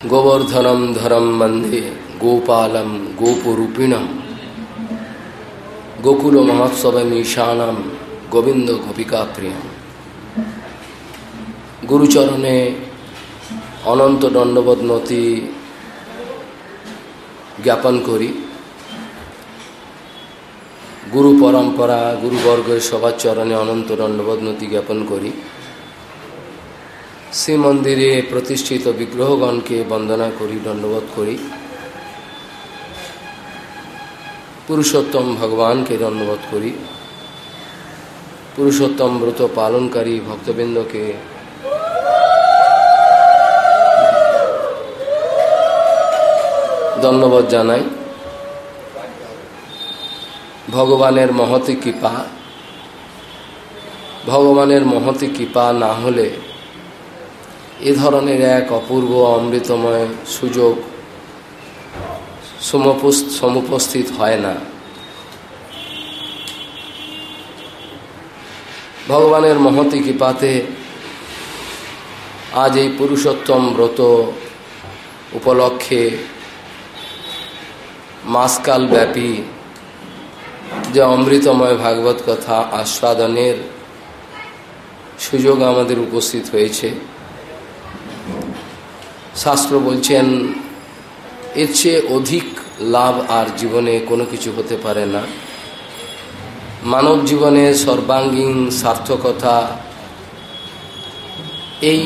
গোবর্ধনম ধরম বন্দে গোপালম গোপরূপিণম। গোকুল মহোৎসবমীশানম গোবিন্দ গোপিকা প্রিয়ম গুরুচরণে অনন্ত দণ্ডবদনতি জ্ঞাপন করি। গুরু পরম্পরা গুরুবর্গের সবার চরণে অনন্ত দণ্ডবদনতি জ্ঞাপন করি। শ্রীমন্দিরে প্রতিষ্ঠিত বিগ্রহগণকে বন্দনা করি, দণ্ডবোধ করি। পুরুষোত্তম ভগবানকে দণ্ডবোধ করি। পুরুষোত্তম ব্রত পালনকারী ভক্তবৃন্দকে ধন্যবাদ জানাই। ভগবানের মহতি কৃপা। ভগবানের মহতি কৃপা না হলে এ ধরনের এক অপূর্ব অমৃতময় সুযোগ সমুপস্থিত হয় না। ভগবানের মহতি কৃপাতে আজ এই পুরুষোত্তম ব্রত উপলক্ষে মাসকাল ব্যাপী যে অমৃতময় ভাগবত কথা আস্বাদনের সুযোগ আমাদের উপস্থিত হয়েছে। শাস্ত্র বলছেন, এর চেয়ে অধিক লাভ আর জীবনে কোনো কিছু হতে পারে না। মানব জীবনে সর্বাঙ্গীন সার্থকতা, এই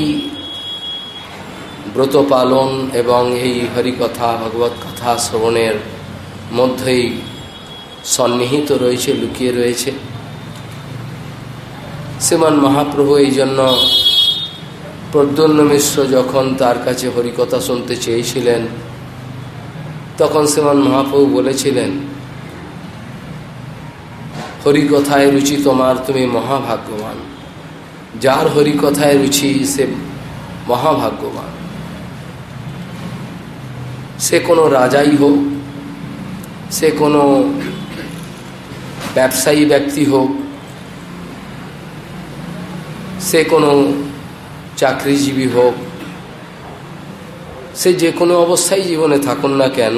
ব্রত পালন এবং এই হরিকথা, ভগবত কথা শ্রবণের মধ্যেই সন্নিহিত রয়েছে, লুকিয়ে রয়েছে। শ্রীমান মহাপ্রভু এই জন্য প্রদ্যন্ন মিশ্র যখন তার কাছে হরিকথা শুনতে চেয়েছিলেন, তখন শ্রীমান মহাপ্রভু বলেছিলেন, হরিকথায় রুচি তোমার, তুমি মহাভাগ্যবান। যার হরিকথায় রুচি, সে মহাভাগ্যবান। সে কোনো রাজাই হোক, সে কোনো ব্যবসায়ী ব্যক্তি হোক, সে কোনো চাকরিজীবী হোক, সে যে কোনো অবস্থায় জীবনে থাকুন না কেন,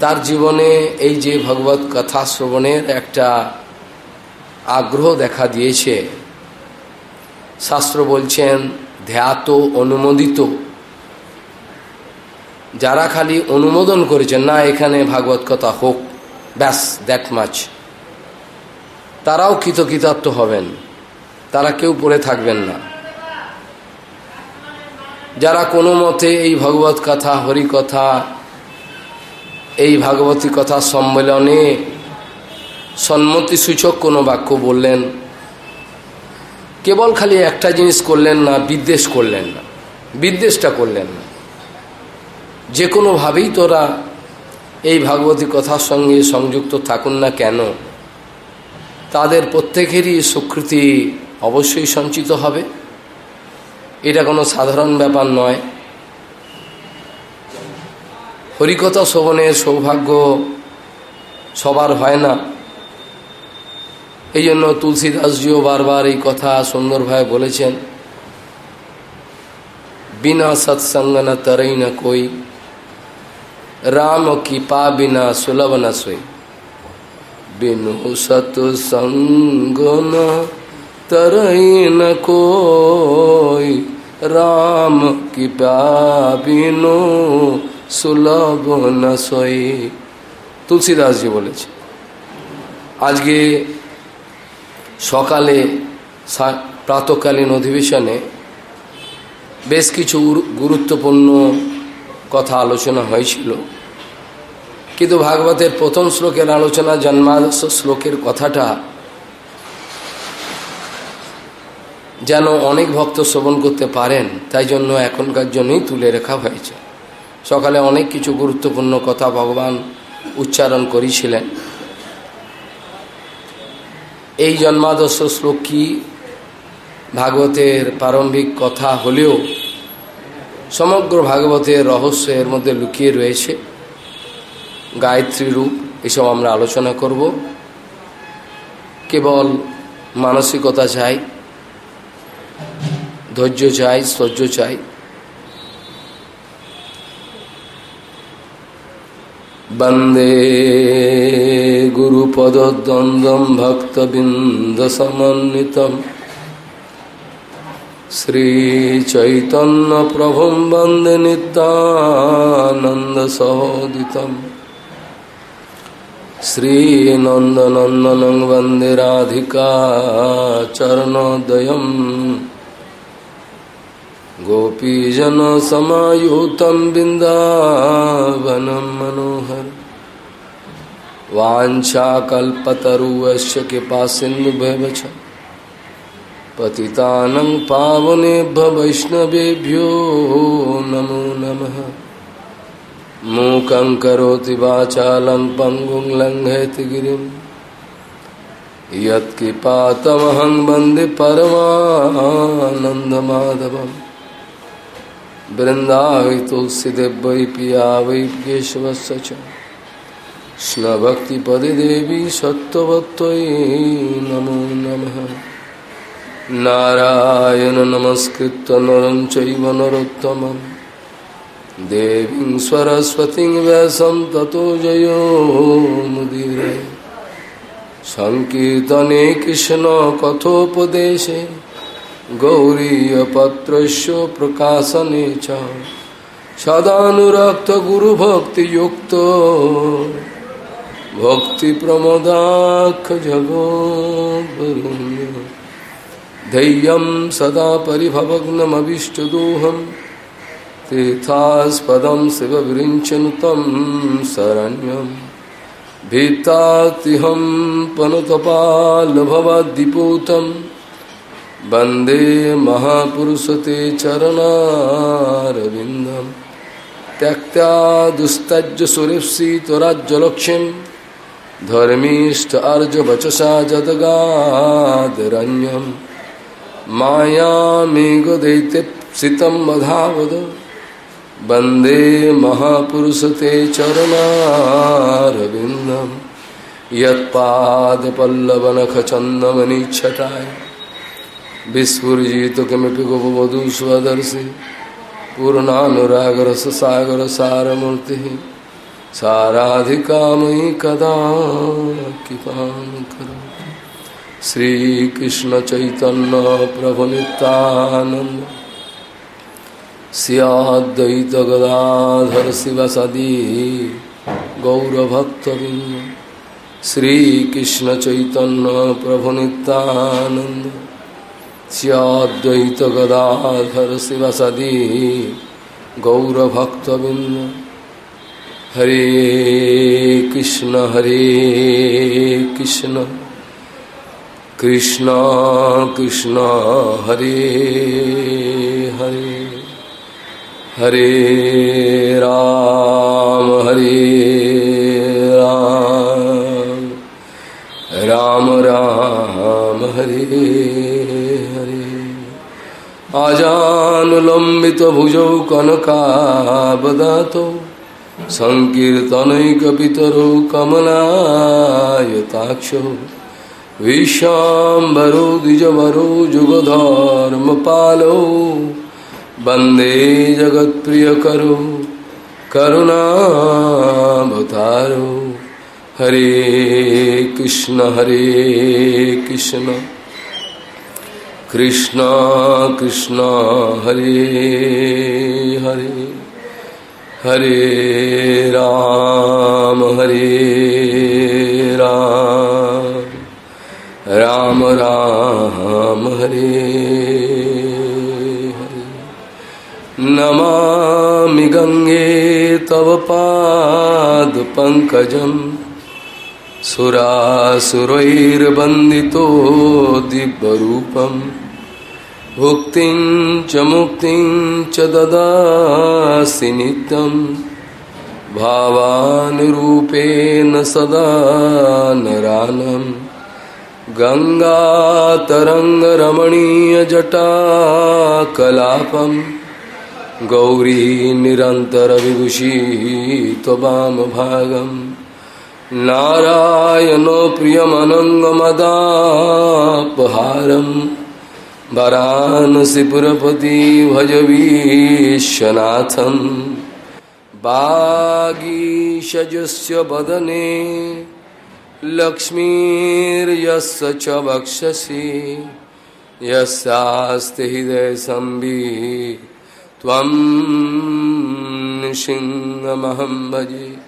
তার জীবনে এই যে ভগবত কথা শ্রবণের একটা আগ্রহ দেখা দিয়েছে। শাস্ত্র বলছেন, ধ্যাত অনুমোদিত। যারা খালি অনুমোদন করেছেন, না, এখানে ভাগবত কথা হোক, ব্যাস দ্যাট মাছ তারাও কৃতকৃতার্থ হবেন। তারা কেউ পড়ে থাকবেন না। যারা কোনো মতে এই ভগবত কথা, হরি কথা, এই ভাগবতী কথা সম্মেলনে সম্মতি সূচক কোনো বাক্য বললেন, কেবল খালি একটা জিনিস করলেন না, বিদ্বেষ করলেন না, বিদ্বেষটা করলেন না। যে কোনোভাবেই তোরা এই ভাগবতী কথার সঙ্গে সংযুক্ত থাকুন না কেন, তাদের প্রত্যেকেরই সুকৃতি অবশ্যই সঞ্চিত হবে। এটা কোনো সাধারণ ব্যাপার নয়। হরিকথা শোভনের সৌভাগ্য সবার হয় না। এই জন্য তুলসীদাসজিও বারবার এই কথা সুন্দরভাবে বলেছেন। বিনা সৎসঙ্গ না তরই না কই, রাম কি পা বিনা সুলভ না সই। বিনু সৎসঙ্গ না तरई न कोई राम की बिनु সুলভ না সই তুলসীদাসজি বলেছে আজকে সকালে প্রাতকালীন অধিবেশনে বেশ কিছু গুরুত্বপূর্ণ কথা আলোচনা হয়েছিল কিন্তু ভাগবতের প্রথম শ্লোকের আলোচনা জন্মাদর্শ শ্লোকের কথাটা যেন অনেক ভক্ত শ্রবণ করতে পারেন, তাই জন্য এখনকার জন্যই তুলে রাখা হয়েছে। সকালে অনেক কিছু গুরুত্বপূর্ণ কথা ভগবান উচ্চারণ করেছিলেন। এই জন্মাদর্শ শ্লোক কি? ভাগবতের প্রারম্ভিক কথা হলেও সমগ্র ভাগবতের রহস্য এর মধ্যে লুকিয়ে রয়েছে। গায়ত্রী রূপ, এসব আমরা আলোচনা করব। কেবল মানসিকতা চাই। ধৈর্য চাই সহ্য চাই বন্দে গুরুপদ্বন্দ্বম ভক্তবৃন্দসমিত শ্রীচৈতন্য প্রভু বন্দে নিতানন্দসহোদিত শ্রীনন্দনন্দন বন্দে রাধিকা চরণোদয় गोपीजनसमायुतं बिन्दावनं मनोहर वाञ्छाकल्पतरुवश्च कृपा सिन्धुभ्यवच पतितानं पावनेभ्य वैष्णवेभ्यो नमो नमः। मूकं करोति वाचालं पङ्गुं लङ्घयति गिरिं। यत्कृपातमहं वंदे परमानन्दमाधवम्। वृंदावि तुलसीदेव वै पिया वै केशवस्य च कृष्णभक्तिपदे देवी सत्त्ववत्त्वयि नमो नमः नारायण नमस्कृत्य नरं चैव नरोत्तमं देवीं सरस्वतीं व्यासं ततो जयो मुदीरे सङ्कीर्तने कृष्णकथोपदेशे गौरीयपत्रस्य प्रकाशने च। सदानुरक्तगुरुभक्तियुक्तो। भक्तिप्रमदाखजगोरुण्य धैर्यं सदा परिभवग्नमभीष्टदोहं तीर्थास्पदं शिवविरिञ्चनु तं शरण्यं। भीतातिहं पनुतपालभवद्दिपूतम् वंदे महापुरुष ते चरणारविंदम त्यक्ता दुस्तज सुरेप्सी त्वराज्यलक्ष्यम धर्मीष्ठ अर्ज वचसा जदगादरण्यम मायामेघ दैत्यप्सितं वधावद वन्दे महापुरुष ते चरणारविन्दं यत्पादपल्लवनखचन्दमनिच्छटाय विस्फुजित किमपि गोपवधू स्वदर्शि पूर्णानुरागर सागर सारमूर्ति साराधिका मयि कदा कृपा करो श्रीकृष्ण चैतन्य प्रभु नित्यानंद सियाद्वैत শ্রদ্বৈত গদাধর শিবসদি গৌরভক্তবৃন্দ হরে কৃষ্ণ হরে কৃষ্ণ কৃষ্ণ কৃষ্ণ হরে হরে হরে রা লম্বিত ভুজৌ কনকাবদাত সংকীর্তনৈকিতর কমলায়তাক্ষ বিশ্বাম্বরো দ্বিজবরো যুগধর্ম পালো বন্দে জগৎপ্রিয় করো করুণাবতারো হরে কৃষ্ণ হরে কৃষ্ণ। কৃষ্ণ কৃষ্ণ, হরে হরে হরে রাম হরে রাম রাম রাম, হরে নমামি গঙ্গে তব পাদ পঙ্কজম सुरासुरैर्वन्दितो दिव्यरूपम् भुक्तिं च मुक्तिं च ददासि नित्यं भावानुरूपेण सदा नरानं गङ्गातरङ्गरमणीयजटाकलापं गौरी निरन्तरविभूषी त्ववामभागम् नारायणो प्रियमनङ्गमदापहारं वरानसिपुरपति भज विश्वनाथं वागीषजस्य वदने लक्ष्मीर्यस्य च वक्षसि। यस्यास्ति हृदयसंवि त्वं सिंहमहं भजे।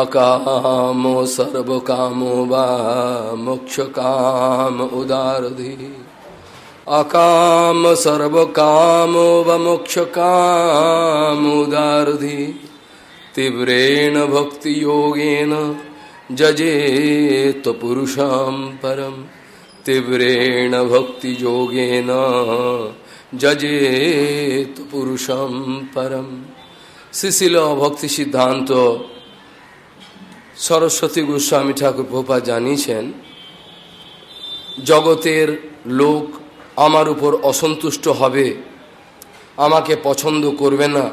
अकामो सर्वकामो वा मोक्षकाम उदारधि अकाम सर्वकामो वा मोक्षकाम उदारधि तीव्रेण भक्तियोगेन जजेत पुरुषं परं तीव्रेण भक्तियोगेन जजेत पुरुषं परं शिशिल भक्तिसिद्धान्त সরস্বতী গোস্বামী ঠাকুর ভোপা জানিয়েছেন, জগতের লোক আমার উপর অসন্তুষ্ট হবে, আমাকে পছন্দ করবে না।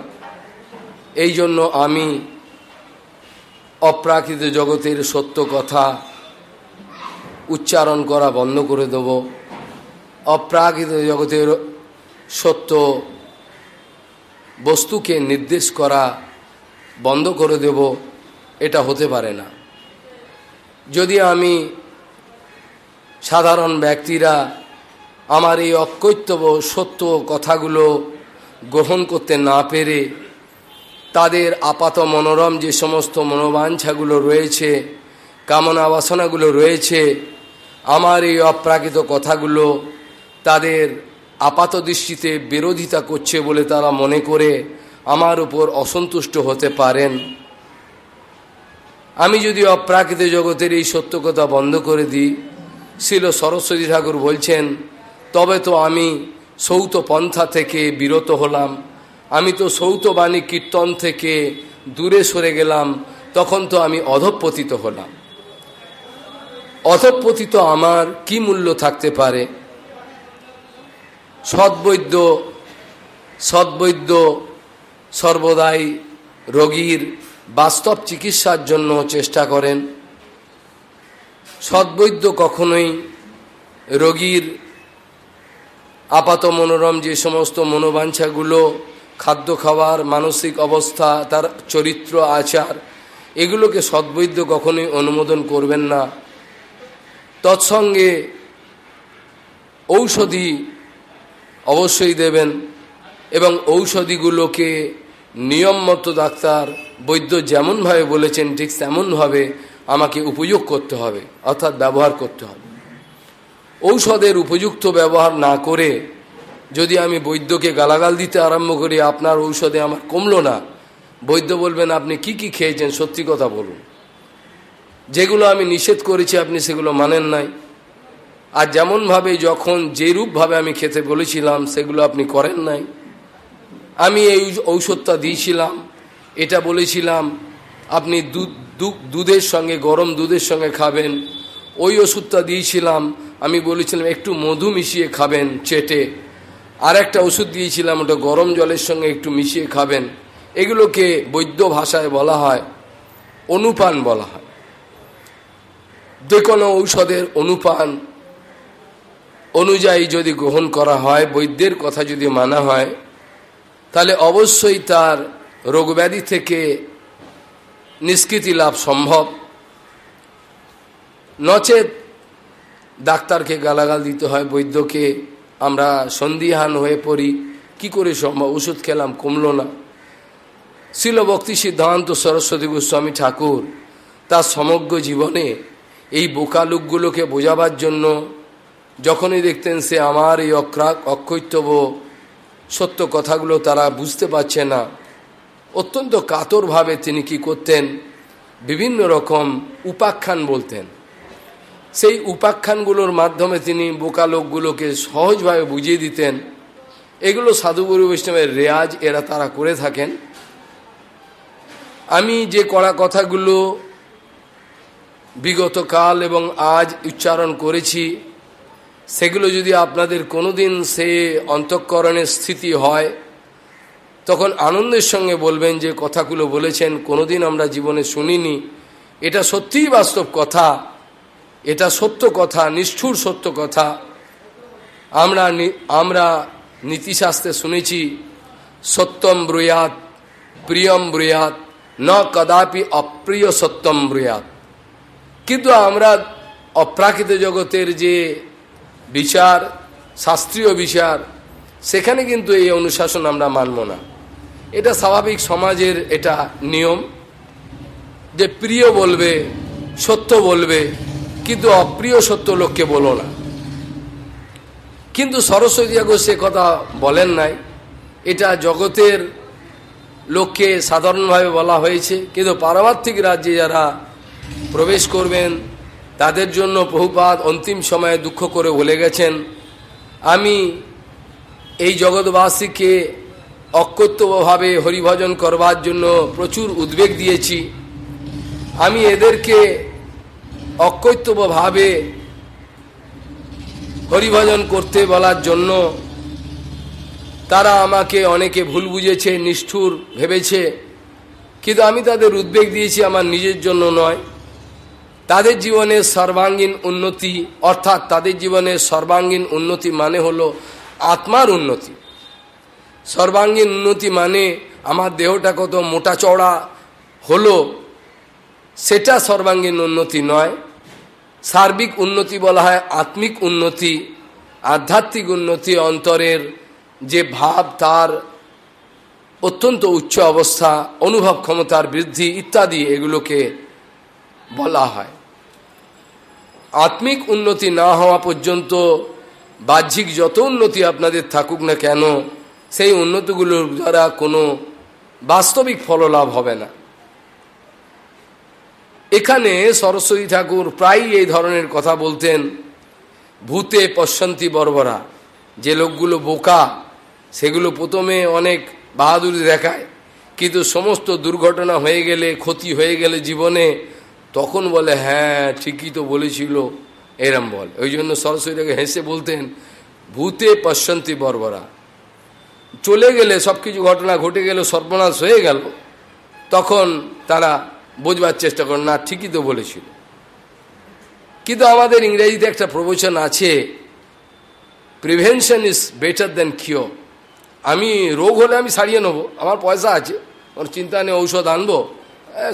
এই জন্য আমি অপ্রাকৃত জগতের সত্য কথা উচ্চারণ করা বন্ধ করে দেব। অপ্রাকৃত জগতের সত্য বস্তুকে নির্দেশ করা বন্ধ করে দেব। এটা হতে পারে না। যদি আমি সাধারণ ব্যক্তিরা আমার এই অকৈত্যব সত্য কথাগুলো গ্রহণ করতে না পেরে তাদের আপাত মনোরম যে সমস্ত মনোবাঞ্ছাগুলো রয়েছে, কামনা বাসনাগুলো রয়েছে, আমার এই অপ্রাকৃত কথাগুলো তাদের আপাত দৃষ্টিতে বিরোধিতা করছে বলে তারা মনে করে আমার উপর অসন্তুষ্ট হতে পারেন। আমি যদি অপ্রাকৃত জগতের এই সত্য কথা বন্ধ করে দিই, শিল সরস্বতী ঠাকুর বলছেন, তবে তো আমি সৌত পন্থা থেকে বিরত হলাম। আমি তো সৌতবাণী কীর্তন থেকে দূরে সরে গেলাম। তখন তো আমি অধপতিত হলাম। অধপতিত আমার কি মূল্য থাকতে পারে? সদ্বৈদ্য সদ্বৈদ্য সর্বদাই রোগীর বাস্তব চিকিৎসার জন্য চেষ্টা করেন। সদ্বৈদ্য কখনোই রোগীর আপাত মনোরম যে সমস্ত মনোবাঞ্ছাগুলো, খাদ্য খাওয়ার, মানসিক অবস্থা, তার চরিত্র, আচার, এগুলোকে সদ্বৈদ্য কখনোই অনুমোদন করবেন না। তৎসঙ্গে ঔষধি অবশ্যই দেবেন এবং ঔষধিগুলোকে নিয়মমতো ডাক্তার বৈদ্য যেমনভাবে বলেছেন, ঠিক তেমনভাবে আমাকে উপযোগ করতে হবে, অর্থাৎ ব্যবহার করতে হবে। ঔষধের উপযুক্ত ব্যবহার না করে যদি আমি বৈদ্যকে গালাগাল দিতে আরম্ভ করি, আপনার ঔষধে আমার কমলো না। বৈদ্য বলবেন, আপনি কি কি খেয়েছেন? সত্যি কথা বলুন। যেগুলো আমি নিষেধ করেছি, আপনি সেগুলো মানেন নাই। আর যেমনভাবে যখন যে রূপভাবে আমি খেতে বলেছিলাম, সেগুলো আপনি করেন নাই। আমি এই ঔষধটা দিয়েছিলাম, এটা বলেছিলাম, আপনি দুধ দুধের সঙ্গে, গরম দুধের সঙ্গে খাবেন। ওই ওষুধটা দিয়েছিলাম, আমি বলেছিলাম একটু মধু মিশিয়ে খাবেন চেটে। আর একটা ওষুধ দিয়েছিলাম, ওটা গরম জলের সঙ্গে একটু মিশিয়ে খাবেন। এগুলোকে বৈদ্য ভাষায় বলা হয়, অনুপান বলা হয়। যে কোনো ঔষধের অনুপান অনুযায়ী যদি গ্রহণ করা হয়, বৈদ্যের কথা যদি মানা হয় তাহলে অবশ্যই তার রোগব্যাধি থেকে নিষ্কৃতি লাভ সম্ভব। নচেত ডাক্তারকে গালাগাল দিতে হয়, বৈদ্যকে। আমরা সন্দিহান হয়ে পড়ি, কি করে সম্ভব? ওষুধ খেলাম, কমলো না। শিলভক্তি সিদ্ধান্ত সরস্বতী গোস্বামী ঠাকুর তার সমগ্র জীবনে এই বোকা লোকগুলোকে বোঝাবার জন্য যখনই দেখতেন সে আমার এই অক্রাক অক্ষৈত্যব সত্য কথাগুলো তারা বুঝতে পারছে না। অত্যন্ত কাতরভাবে তিনি কি করতেন? বিভিন্ন রকম উপাখ্যান বলতেন। সেই উপাখ্যানগুলোর মাধ্যমে তিনি বোকা লোকগুলোকে সহজভাবে বুঝিয়ে দিতেন। এগুলো সাধুগুরু বৈষ্ণবের রেয়াজ এরা তারা করে থাকেন। আমি যে কড়া কথাগুলো বিগত কাল এবং আজ উচ্চারণ করেছি সেগুলো যদি আপনাদের কোনোদিন সে অন্তঃকরণের স্থিতি হয়, তখন আনন্দের সঙ্গে বলবেন যে কথাগুলো বলেছেন, কোনোদিন আমরা জীবনে শুনিনি। এটা সত্যিই বাস্তব কথা। এটা সত্য কথা, নিষ্ঠুর সত্য কথা। আমরা আমরা নীতিশাস্ত্রে শুনেছি, সত্যম ব্রুয়াত, প্রিয়ম ব্রুয়াত, ন কদাপি অপ্রিয় সত্যম ব্রুয়াত। কিন্তু আমরা অপ্রাকৃত জগতের যে বিচার, শাস্ত্রীয় বিচার, সেখানে কিন্তু এই অনুশাসন আমরা মানব না। এটা স্বাভাবিক সমাজের এটা নিয়ম যে প্রিয় বলবে, সত্য বলবে, কিন্তু অপ্রিয় সত্য লোককে বলো না। কিন্তু সরস্বতী ঠাকুর সে কথা বলেন নাই। এটা জগতের লোককে সাধারণভাবে বলা হয়েছে, কিন্তু পারমার্থিক রাজ্যে যারা প্রবেশ করবেন তাদের জন্য বহুপাত অন্তিম সময়ে দুঃখ করে বলে গেছেন, আমি এই জগৎবাসীকে অকর্তব্যভাবে হরিভজন করবার জন্য প্রচুর উদ্বেগ দিয়েছি। আমি এদেরকে অকৈত্যভাবে হরিভজন করতে বলার জন্য তারা আমাকে অনেকে ভুল বুঝেছে, নিষ্ঠুর ভেবেছে, কিন্তু আমি তাদের উদ্বেগ দিয়েছি, আমার নিজের জন্য নয়। তাদের জীবনের সর্বাঙ্গীন উন্নতি, অর্থাৎ তাদের জীবনের সর্বাঙ্গীন উন্নতি মানে হলো আত্মার উন্নতি। সর্বাঙ্গীন উন্নতি মানে আমার দেহটা কত মোটা চড়া হলো, সেটা সর্বাঙ্গীন উন্নতি নয়। সার্বিক উন্নতি বলা হয় আত্মিক উন্নতি, আধ্যাত্মিক উন্নতি অন্তরের যে ভাব, তার অত্যন্ত উচ্চ অবস্থা, অনুভব ক্ষমতার বৃদ্ধি ইত্যাদি এগুলোকে বলা হয়। আত্মিক উন্নতি না হওয়া পর্যন্ত বাহ্যিক যত উন্নতি আপনাদের থাকুক না কেন, সেই উন্নতিগুলোর দ্বারা কোনো বাস্তবিক ফললাভ হবে না। এখানে সরস্বতী ঠাকুর প্রায়ই এই ধরনের কথা বলতেন, ভূতে পশ্যন্তী বর্বরা, যে লোকগুলো বোকা, সেগুলো প্রথমে অনেক বাহাদুরি দেখায়, কিন্তু সমস্ত দুর্ঘটনা হয়ে গেলে, ক্ষতি হয়ে গেলে জীবনে তখন বলে হ্যাঁ ঠিকই তো বলেছিল। এরম বল। ওই জন্য সরস্বতীটাকে হেসে বলতেন, ভূতে পশ্যন্তী বর্বরা। চলে গেলে সব কিছু ঘটনা ঘটে গেলে, সর্বনাশ হয়ে গেল। তখন তারা বোঝবার চেষ্টা করেন না, ঠিকই তো বলেছিল। কিন্তু আমাদের ইংরেজিতে একটা প্রবচন আছে প্রিভেনশন ইজ বেটার দেন কিও আমি রোগ হলে আমি সারিয়ে নেব, আমার পয়সা আছে ওর চিন্তা নেই, ঔষধ আনব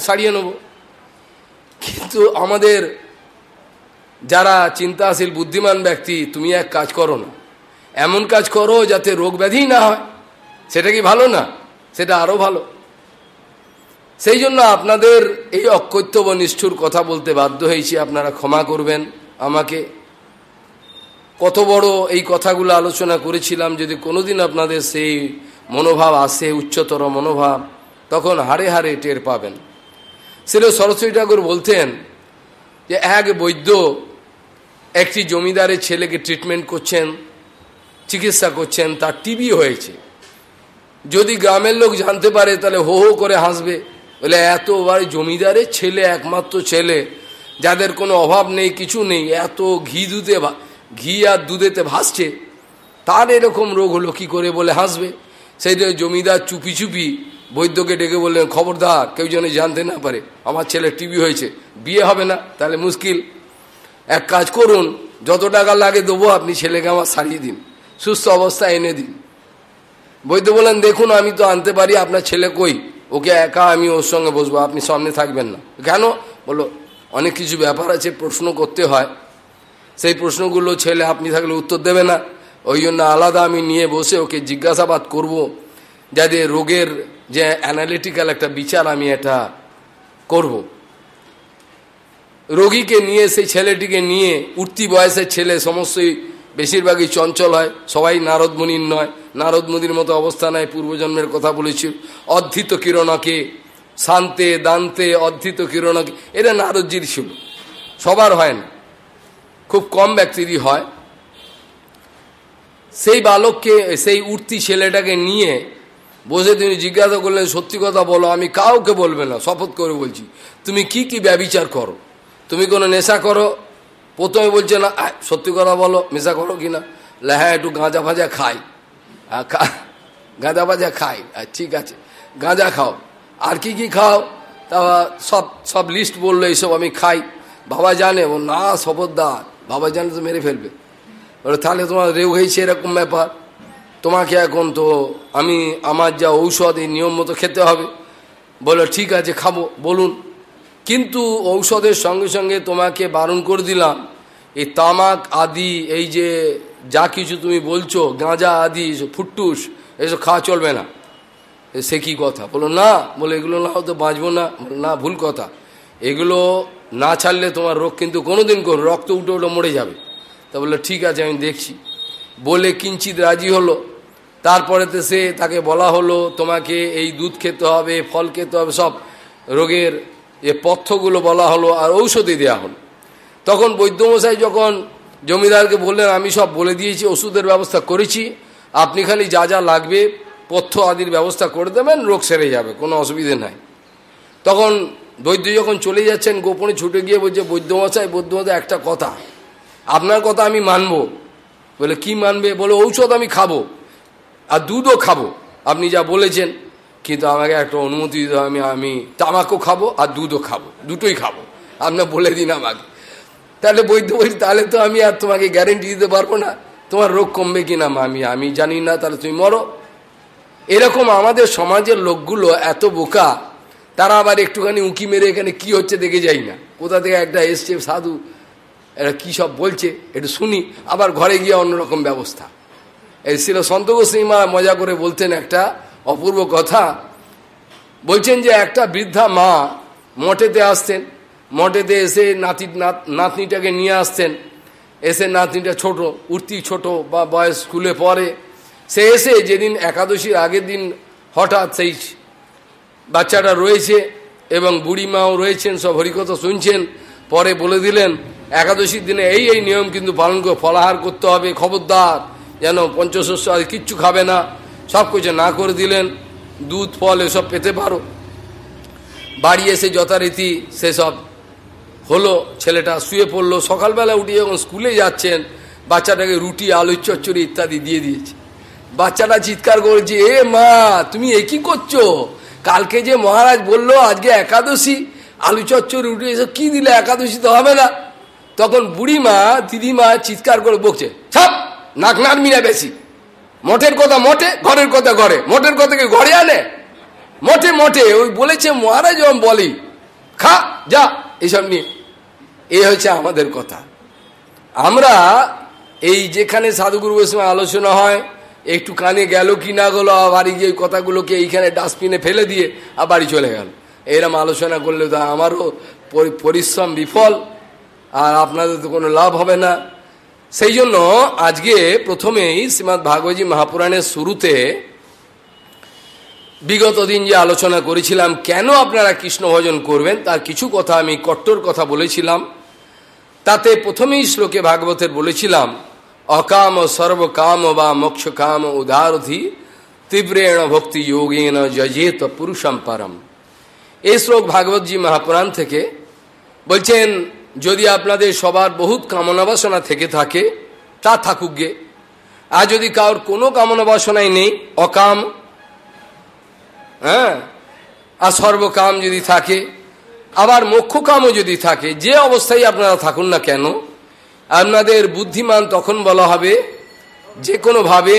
সারিয়ে নেব। কিন্তু আমাদের যারা চিন্তাশীল, বুদ্ধিমান ব্যক্তি, তুমি এক কাজ করো না। এমন কাজ করো যাতে রোগ ব্যাধি না হয়। সেটা কি ভালো না? সেটা আরও ভালো। সেই জন্য আপনাদের এই অকৈত্যব নিষ্ঠুর কথা বলতে বাধ্য হয়েছি। আপনারা ক্ষমা করবেন আমাকে। কত বড় এই কথাগুলো আলোচনা করেছিলাম, যদি কোনোদিন আপনাদের সেই মনোভাব আসে, উচ্চতর মনোভাব, তখন হারে হারে টের পাবেন। সেটা সরস্বতী ঠাকুর বলতেন যে, এক বৈদ্য একটি জমিদারের ছেলেকে ট্রিটমেন্ট করছেন, চিকিৎসা করছেন, তার টিবি হয়েছে। যদি গ্রামের লোক জানতে পারে, তাহলে হো হো করে হাসবে। বলে, এতবার জমিদারের ছেলে, একমাত্র ছেলে, যাদের কোনো অভাব নেই, কিছু নেই, এত ঘি দুধে ঘি আর দুধেতে ভাসছে, তার এরকম রোগ হলো, কি করে বলে হাসবে? সেই জমিদার চুপি চুপি বৈদ্যকে ডেকে বললেন খবরদার, কেউ যেন জানতে না পারে, আমার ছেলে টিভি হয়েছে, বিয়ে হবে না, তাহলে মুশকিল। এক কাজ করুন, যত টাকা লাগে দেবো, আপনি ছেলেকে আমার সারিয়ে দিন, সুস্থ অবস্থা এনে দিন। বৈদ্য বলেন দেখুন, আমি তো আনতে পারি, আপনার ছেলে কই? ওকে একা আমি ওর সঙ্গে বসবো, আপনি সামনে থাকবেন না। কেন? বলো অনেক কিছু ব্যাপার আছে, প্রশ্ন করতে হয়। সেই প্রশ্নগুলো ছেলে আপনি থাকলে উত্তর দেবে না। ওই জন্য আলাদা আমি নিয়ে বসে ওকে জিজ্ঞাসাবাদ করব, যাতে রোগের যে অ্যানালিটিক্যাল একটা বিচার আমি এটা করব। রোগীকে নিয়ে, সেই ছেলেটিকে নিয়ে, উঠতি বয়সের ছেলে, সমস্তই বেশিরভাগই চঞ্চল হয়, সবাই নারদমণির নয়। নারদমণির মতো অবস্থা নেয় পূর্বজন্মের কথা বলেছি। অদ্ধিত কিরণকে, শান্তে, দান্তে, অদ্ধিত কিরণকে এটা নারদজির ছিল। সবার হয় না। খুব কম ব্যক্তিরই হয়। সেই বালককে, সেই উঠতি ছেলেটাকে নিয়ে বসে তিনি জিজ্ঞাসা করলেন, সত্যি কথা বলো, আমি কাউকে বলবে না, শপথ করে বলছি। তুমি কি কি ব্যবিচার করো? তুমি কোনো নেশা করো? প্রথমে বলছে, না সত্যি কথা বলো, নেশা করো কি না? হ্যাঁ একটু গাঁজা ফাজা খাই। গাঁজা ফাজা খাই। ঠিক আছে, গাঁজা খাও। আর কি কি খাও? তা সব সব লিস্ট বলল, এইসব আমি খাই। বাবা জানে, ও না, শপথদার। বাবা জানে তো মেরে ফেলবে। তাহলে তোমার রেউ হয়েছে এরকম ব্যাপার? তোমাকে এখন তো আমি আমার যা ঔষধ, এই নিয়ম মতো খেতে হবে। বলো, ঠিক আছে, খাব, বলুন। কিন্তু ঔষধের সঙ্গে সঙ্গে তোমাকে বারণ করে দিলাম এই তামাক আদি, এই যে যা কিছু তুমি বলছো, গাঁজা আদি ফুটটুস, এসব খাওয়া চলবে না। সে কি কথা? বলো, না। বলে, এগুলো না হয়তো বাঁচবো না। না, ভুল কথা। এগুলো না ছাড়লে তোমার রোগ কিন্তু কোনোদিন কোন রক্ত উঠে উঠে মরে যাবে। তা বলল, ঠিক আছে, আমি দেখছি। বলে কিঞ্চিত রাজি হলো। তারপরেতে সে তাকে বলা হলো, তোমাকে এই দুধ খেতে হবে, ফল খেতে হবে, সব রোগের যে পথ্যগুলো বলা হলো আর ঔষধই দেওয়া হলো। তখন বৈদ্যমশাই যখন জমিদারকে বললেন, আমি সব বলে দিয়েছি, ওষুধের ব্যবস্থা করেছি, আপনি খালি যা যা লাগবে, পথ্য আদির ব্যবস্থা করে দেবেন, রোগ সেরে যাবে, কোনো অসুবিধে নাই। তখন বৈদ্য যখন চলে যাচ্ছেন, গোপনে ছুটে গিয়ে বলছে, বৈদ্যমশাই বৈদ্যমশাই, একটা কথা, আপনার কথা আমি মানব। বলে, কি মানবে? বলে, ঔষধ আমি খাব। আর দুধও খাব। আপনি যা বলেছেন, কিন্তু আমাকে একটা অনুমতি দিতে আমি আমি তামাকও খাব আর দুধও খাব, দুটোই খাব। আপনার বলে দিন আমাকে। তাহলে বৈদ্য বলছি, তাহলে তো আমি আর তোমাকে গ্যারেন্টি দিতে পারব না। তোমার রোগ কমবে কিনা আমি আমি জানি না, তাহলে তুমি মরো। এরকম আমাদের সমাজের লোকগুলো এত বোকা, তারা আবার একটুখানি উঁকি মেরে এখানে কি হচ্ছে দেখে যাই না। কোথা থেকে একটা এসছে সাধু, এরা কী সব বলছে, একটু শুনি। আবার ঘরে গিয়ে অন্যরকম ব্যবস্থা। এই ছিল সন্ত গোস্বীমা মজা করে বলতেন একটা অপূর্ব কথা। বলছেন যে একটা বৃদ্ধা মা মঠেতে আসতেন, মঠেতে এসে নাতি নাতনিটাকে নিয়ে আসতেন। এসে নাতনিটা ছোট উঠতি ছোট, বা বয়স স্কুলে পড়ে। সে এসে যেদিন একাদশীর আগের দিন হঠাৎ সেই বাচ্চাটা রয়েছে এবং বুড়িমাও রয়েছেন, সব হরিকথা শুনছেন, পরে বলে দিলেন, একাদশীর দিনে এই এই নিয়ম কিন্তু পালন করে ফলাহার করতে হবে, খবরদার। যেন পঞ্চশস্য আর কিচ্ছু খাবে না। সব কিছু না করে দিলেন। দুধ, ফল এসব পেতে পারো। বাড়ি এসে যথারীতি সেসব হলো। ছেলেটা শুয়ে পড়ল। সকালবেলা উঠে যখন স্কুলে যাচ্ছেন, বাচ্চাটাকে রুটি, আলু, চচ্চড়ি ইত্যাদি দিয়ে দিয়েছে। বাচ্চাটা চিৎকার করেছে, এ মা, তুমি এ কি করছ? কালকে যে মহারাজ বলল, আজকে একাদশী, আলু, চচ্চড়ি, রুটি, এসব কি দিলে? একাদশী তো হবে না। তখন বুড়িমা, দিদিমা চিৎকার করে বকছে, ছাপ! নাক নাক মিলা বেশি। মঠের কথা মঠে, ঘরের কথা ঘরে। মঠের কথাকে ঘরে আনে? মঠে মঠে। ওই বলেছে, মহারাজ বলি, খা, যা এইসব নিয়ে। এই হচ্ছে আমাদের কথা। আমরা এই যেখানে সাধুগুরু বৈষ্ণব আলোচনা হয় একটু কানে গেল কি না গেলো বাড়ি গিয়ে কথাগুলোকে এইখানে ডাস্টবিনে ফেলে দিয়ে আর বাড়ি চলে গেল। এরম আলোচনা করলে তো আমারও পরিশ্রম বিফল, আর আপনাদের তো কোনো লাভ হবে না। সেই জন্য আজকে প্রথমেই শ্রীমৎ ভাগবতী মহাপুরাণের শুরুতে বিগত দিন যে আলোচনা করেছিলাম, কেন আপনারা কৃষ্ণ ভজন করবেন, তার কিছু কথা আমি কট্টর কথা বলেছিলাম। তাতে প্রথমেই শ্লোকে ভাগবতের বলেছিলাম, অকাম সর্বকাম বা মোক্ষ কাম উদারথি তীব্রেণ ভক্তি যোগেন যজেত পুরুষম পরম এই শ্লোক ভাগবতজি মহাপুরাণ থেকে বলছেন যদি আপনাদের সবার বহুত কামনা বাসনা থেকে থাকে, তা থাকুক গে। আর যদি কারোর কোনো কামনা বাসনাই নেই, অকাম হ্যাঁ আর সর্বকাম যদি থাকে, আবার মোক্ষকামও যদি থাকে, যে অবস্থায় আপনারা থাকুন না কেন, আপনাদের বুদ্ধিমান তখন বলা হবে, যে কোনোভাবে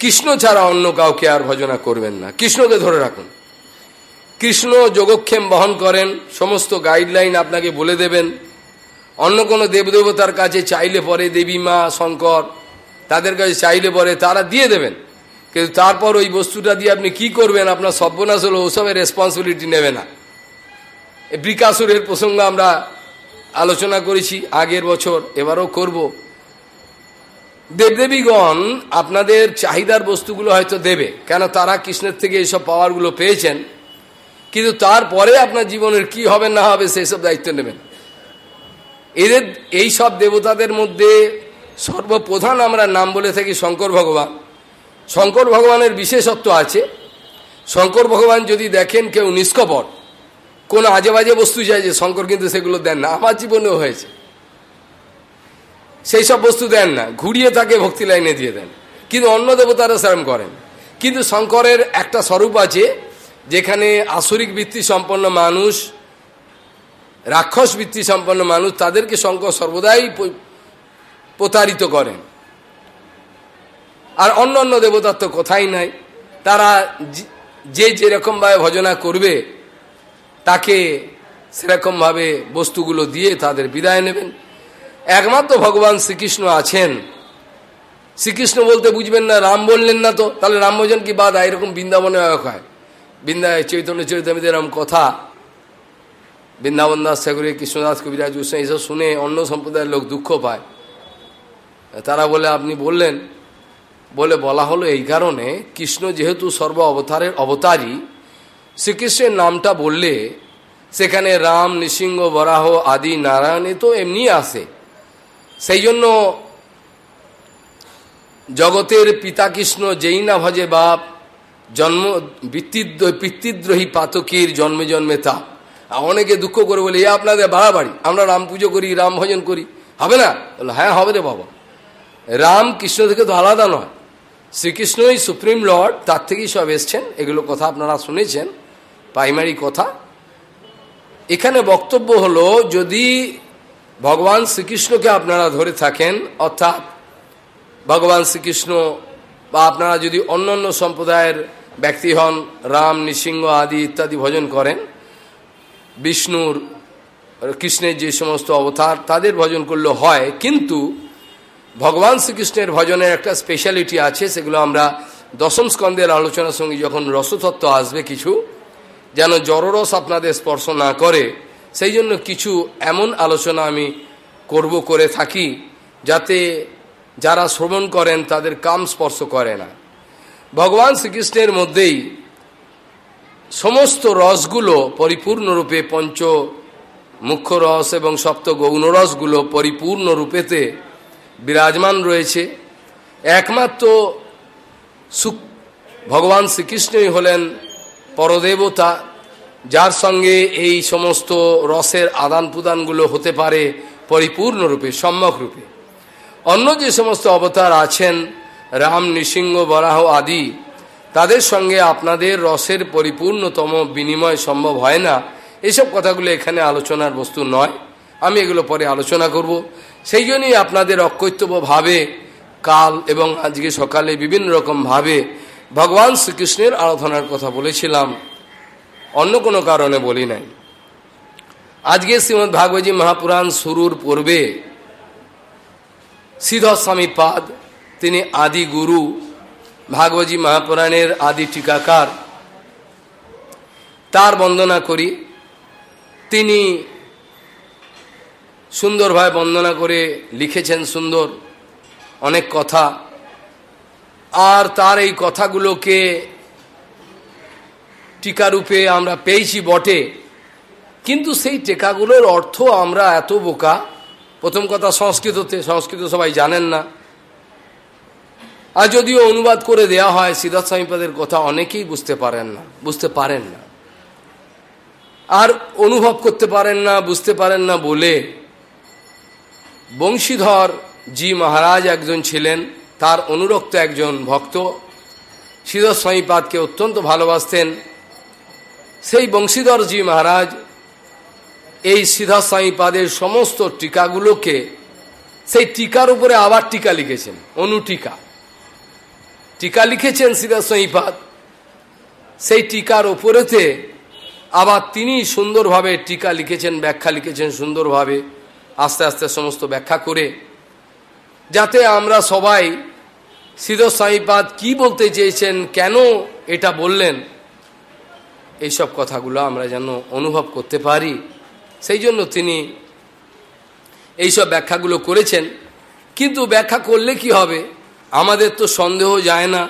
কৃষ্ণ ছাড়া অন্য কাউকে আর ভজনা করবেন না। কৃষ্ণকে ধরে রাখুন। কৃষ্ণ যোগক্ষেম বহন করেন, সমস্ত গাইডলাইন আপনাকে বলে দেবেন। অন্য কোনো দেবদেবতার কাছে চাইলে পরে দেবী, মা, শঙ্কর, তাদের কাছে চাইলে পরে তারা দিয়ে দেবেন। কিন্তু তারপর ওই বস্তুটা দিয়ে আপনি কি করবেন, আপনার সর্বনাশ হলো, ওসবের রেসপন্সিবিলিটি নেবে না। বিকাশুরের প্রসঙ্গ আমরা আলোচনা করেছি আগের বছর, এবারও করব। দেবদেবীগণ আপনাদের চাহিদার বস্তুগুলো হয়তো দেবে, কেন তারা কৃষ্ণের থেকে এইসব পাওয়ারগুলো পেয়েছেন? কিন্তু তারপরে আপনার জীবনের কি হবে, না হবে, সেই সব দায়িত্ব নেবেন। এদের, এই সব দেবতাদের মধ্যে সর্বপ্রধান আমরা নাম বলে থাকি শঙ্কর ভগবান। শঙ্কর ভগবানের বিশেষত্ব আছে। শঙ্কর ভগবান যদি দেখেন কেউ নিষ্কপট, কোন আজে বাজে বস্তু চাইছে শঙ্কর কিন্তু সেগুলো দেন না। আমার জীবনেও হয়েছে। সেই সব বস্তু দেন না। ঘুরিয়ে তাকে ভক্তি লাইনে দিয়ে দেন। কিন্তু অন্য দেবতারা সেরম করেন। কিন্তু শঙ্করের একটা স্বরূপ আছে যেখানে আসরিক বৃত্তি সম্পন্ন মানুষ, রাক্ষস বৃত্তি সম্পন্ন মানুষ তাদেরকে শঙ্কর সর্বদাই প্রতারিত করেন আর অন্য অন্য দেবতার তো কথাই নাই। তারা যে যেরকমভাবে ভজনা করবে, তাকে সেরকমভাবে বস্তুগুলো দিয়ে তাদের বিদায় নেবেন। একমাত্র ভগবান শ্রীকৃষ্ণ আছেন। শ্রীকৃষ্ণ বলতে বুঝবেন না, রাম বললেন না তো, তাহলে রাম ভোজন কি বাদ এরকম বৃন্দাবনে হয়। বৃন্দায় চৈতন্য চৈতন্যদের এরকম কথা। বৃন্দাবন দাস ঠাকুরের কৃষ্ণদাস কবিরাজ গোস্বামী এইসব শুনে অন্য সম্প্রদায়ের লোক দুঃখ পায়। তারা বলে, আপনি বললেন। বলে বলা হলো, এই কারণে কৃষ্ণ যেহেতু সর্ব অবতারের অবতারই শ্রীকৃষ্ণের নামটা বললে সেখানে রাম, নৃসিংহ, বরাহ আদি, নারায়ণে তো এমনি আসে সেই জন্য জগতের পিতা কৃষ্ণ, যেই না ভজে বাপ জন্ম, পিতৃদ্রোহী পাতকীর জন্মে জন্মে তা। অনেকে দুঃখ করে বলে, এ আপনাদের বাড়াবাড়ি, আমরা রাম পুজো করি, রাম ভজন করি। হবে না? হ্যাঁ হবে রে বাবা। রাম কৃষ্ণ থেকে তো আলাদা নয়। শ্রীকৃষ্ণই সুপ্রিম লর্ড, তার থেকেই সব এসছেন। এগুলো কথা আপনারা শুনেছেন, প্রাইমারি কথা। এখানে বক্তব্য হলো, যদি ভগবান শ্রীকৃষ্ণকে আপনারা ধরে থাকেন, অর্থাৎ ভগবান শ্রীকৃষ্ণ বা আপনারা যদি অন্য অন্য সম্প্রদায়ের ব্যক্তি হন রাম, নৃসিংহ আদি ইত্যাদি ভজন করেন। বিষ্ণুর, কৃষ্ণের যে সমস্ত অবতার, তাদের ভজন করলে হয়। কিন্তু ভগবান শ্রীকৃষ্ণের ভজনের একটা স্পেশালিটি আছে, সেগুলো আমরা দশম স্কন্ধের আলোচনার সঙ্গে যখন রসতত্ত্ব আসবে কিছু, যেন জড়রস আপনাদের স্পর্শ না করে, সেই জন্য কিছু এমন আলোচনা আমি করব, করে থাকি, যাতে যারা শ্রবণ করেন তাদের কাম স্পর্শ করে না। ভগবান শ্রীকৃষ্ণের মধ্যেই সমস্ত রসগুলো পরিপূর্ণরূপে পঞ্চ মুখ্য রস এবং সপ্ত গৌণ রসগুলো পরিপূর্ণ রূপেতে বিরাজমান রয়েছে। একমাত্র সুখ ভগবান শ্রীকৃষ্ণই হলেন পরদেবতা, যার সঙ্গে এই সমস্ত রসের আদান প্রদানগুলো হতে পারে পরিপূর্ণরূপে সম্যক রূপে অন্য যে সমস্ত অবতার আছেন রাম নৃসিংহ, বরাহ আদি, তাদের সঙ্গে আপনাদের রসের পরিপূর্ণতম বিনিময় সম্ভব হয় না। এসব কথাগুলো এখানে আলোচনার বস্তু নয়। আমি এগুলো পরে আলোচনা করব। সেই জন্যই আপনাদের অকৈত্যবভাবে কাল এবং আজকে সকালে বিভিন্ন রকম ভাবে ভগবান শ্রীকৃষ্ণের আরাধনার কথা বলেছিলাম। অন্য কোনো কারণে বলি নাই। আজকে শ্রীমৎ ভাগবতী মহাপুরাণ শুরুর পূর্বে সিদ্ধস্বামী পাদ তিনি আদি গুরু, ভাগবতী মহাপুরাণের আদি টিকাকার। তার বন্দনা করি, তিনি সুন্দরভাবে বন্দনা করে লিখেছেন সুন্দর অনেক কথা। আর তার এই কথাগুলোকে টিকারূপে আমরা পেয়েছি বটে। কিন্তু সেই টেকাগুলোর অর্থ আমরা এত বোকা। প্রথম কথা সংস্কৃততে, সংস্কৃত সবাই জানেন না। আর যদিও অনুবাদ করে দেয়া হয় সিদ্ধার্থ স্বামীপাদের কথা অনেকেই বুঝতে পারেন না, বুঝতে পারেন না। আর অনুভব করতে পারেন না, বুঝতে পারেন না বলে বংশীধর জি মহারাজ একজন ছিলেন, তার অনুরক্ত একজন ভক্ত। শ্রীধর স্বামীপাদকে অত্যন্ত ভালোবাসতেন। সেই বংশীধর জি মহারাজ এই সিধা স্বামীপাদের সমস্ত টিকাগুলোকে, সেই টিকার উপরে আবার টিকা লিখেছেন অনুটিকা টিকা লিখেছেন সিধা স্বামীপাদ সেই টিকার ওপরেতে আবার তিনি সুন্দরভাবে টিকা লিখেছেন, ব্যাখ্যা লিখেছেন সুন্দরভাবে, আস্তে আস্তে সমস্ত ব্যাখ্যা করে। যাতে আমরা সবাই সিধ সাইপাদ কি বলতে চেয়েছেন, কেন এটা বললেন, এইসব কথাগুলো আমরা যেন অনুভব করতে পারি। সেই জন্য তিনি এইসব ব্যাখ্যাগুলো করেছেন। কিন্তু ব্যাখ্যা করলে কি হবে? আমাদের তো সন্দেহ যায় না।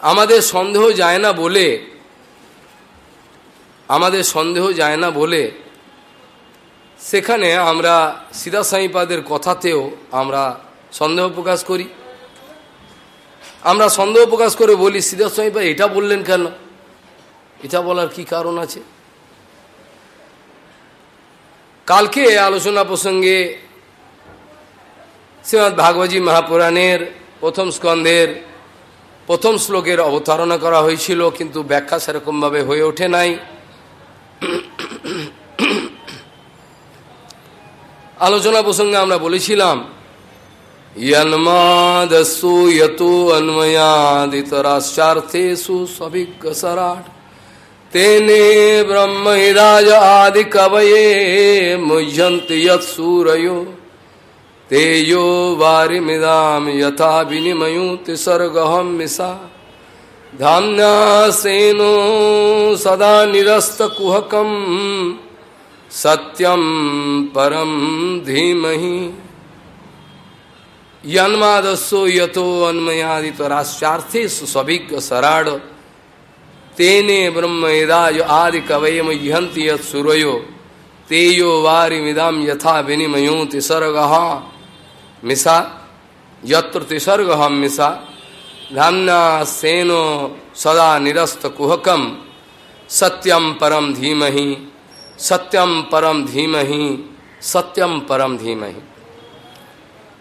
আমাদের সন্দেহ যায় না বলে, আমাদের সন্দেহ যায় না বলে সেখানে আমরা সিদা সাইপাদের কথাতেও আমরা সন্দেহ প্রকাশ করি। আমরা সন্দেহ প্রকাশ করে বলি সিদা সাইপা এটা বললেন কেন? এটা বলার কি কারণ আছে? কালকে আলোচনা প্রসঙ্গে শ্রীমৎ ভাগবতী মহাপুরাণের প্রথম স্কন্ধের প্রথম শ্লোকের অবতারণা করা হয়েছিল, কিন্তু ব্যাখ্যা সেরকমভাবে হয়ে ওঠে নাই। আলোচনা প্রসঙ্গে আমরা বলেছিলাম, ইয়ন্মাদসু ইয়তু তেনে ব্রহ্মহিরাজ আদি কবয়ে মুহ্যন্তি तेयो वारिमिदाम यथा विनिमयु तिसर्गहम मिशा धान्यासेनो सदा निरस्त कुहकम सत्यम परम धीमहि। यन्मादस्यो यथो अन्मयादि तराश्चार्थे सुसभिज्ञ सराड। तेने ब्रह्म यदा यो आदि कवयम यहंति यत सूरयो वारी वारिमिदाम यथा विनिमयूत तिसर्गहा মিশা যত্র তিসর্গহম মিশা ধামনা সেন সদা নিরস্ত কুহকম, সত্যম পরম ধীমহি, সত্যম পরম ধীমহি, সত্যম পরম ধীমহি।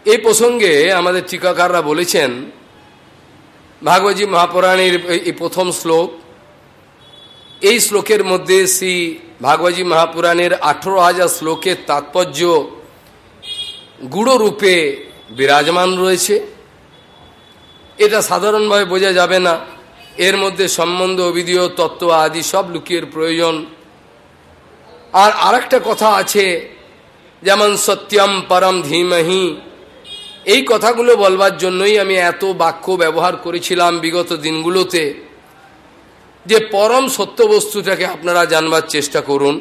এই প্রসঙ্গে আমাদের টিকাকাররা বলেছেন, ভাগবতী মহাপুরাণের এই প্রথম শ্লোক। এই শ্লোকের মধ্যে শ্রী ভাগবতী মহাপুরাণের আঠেরো হাজার শ্লোকের তাৎপর্য গুড় রূপে বিরাজমান রয়েছে। এটা সাধারণভাবে বোঝা যাবে না। এর মধ্যে সম্বন্ধ অবিধীয় তত্ত্ব আদি সব লুকিয়ের প্রয়োজন। আর আরেকটা কথা আছে, যেমন সত্যম পরম ধীমহি। এই কথাগুলো বলবার জন্যই আমি এত বাক্য ব্যবহার করেছিলাম বিগত দিনগুলোতে, যে পরম সত্য বস্তুটাকে আপনারা জানবার চেষ্টা করুন।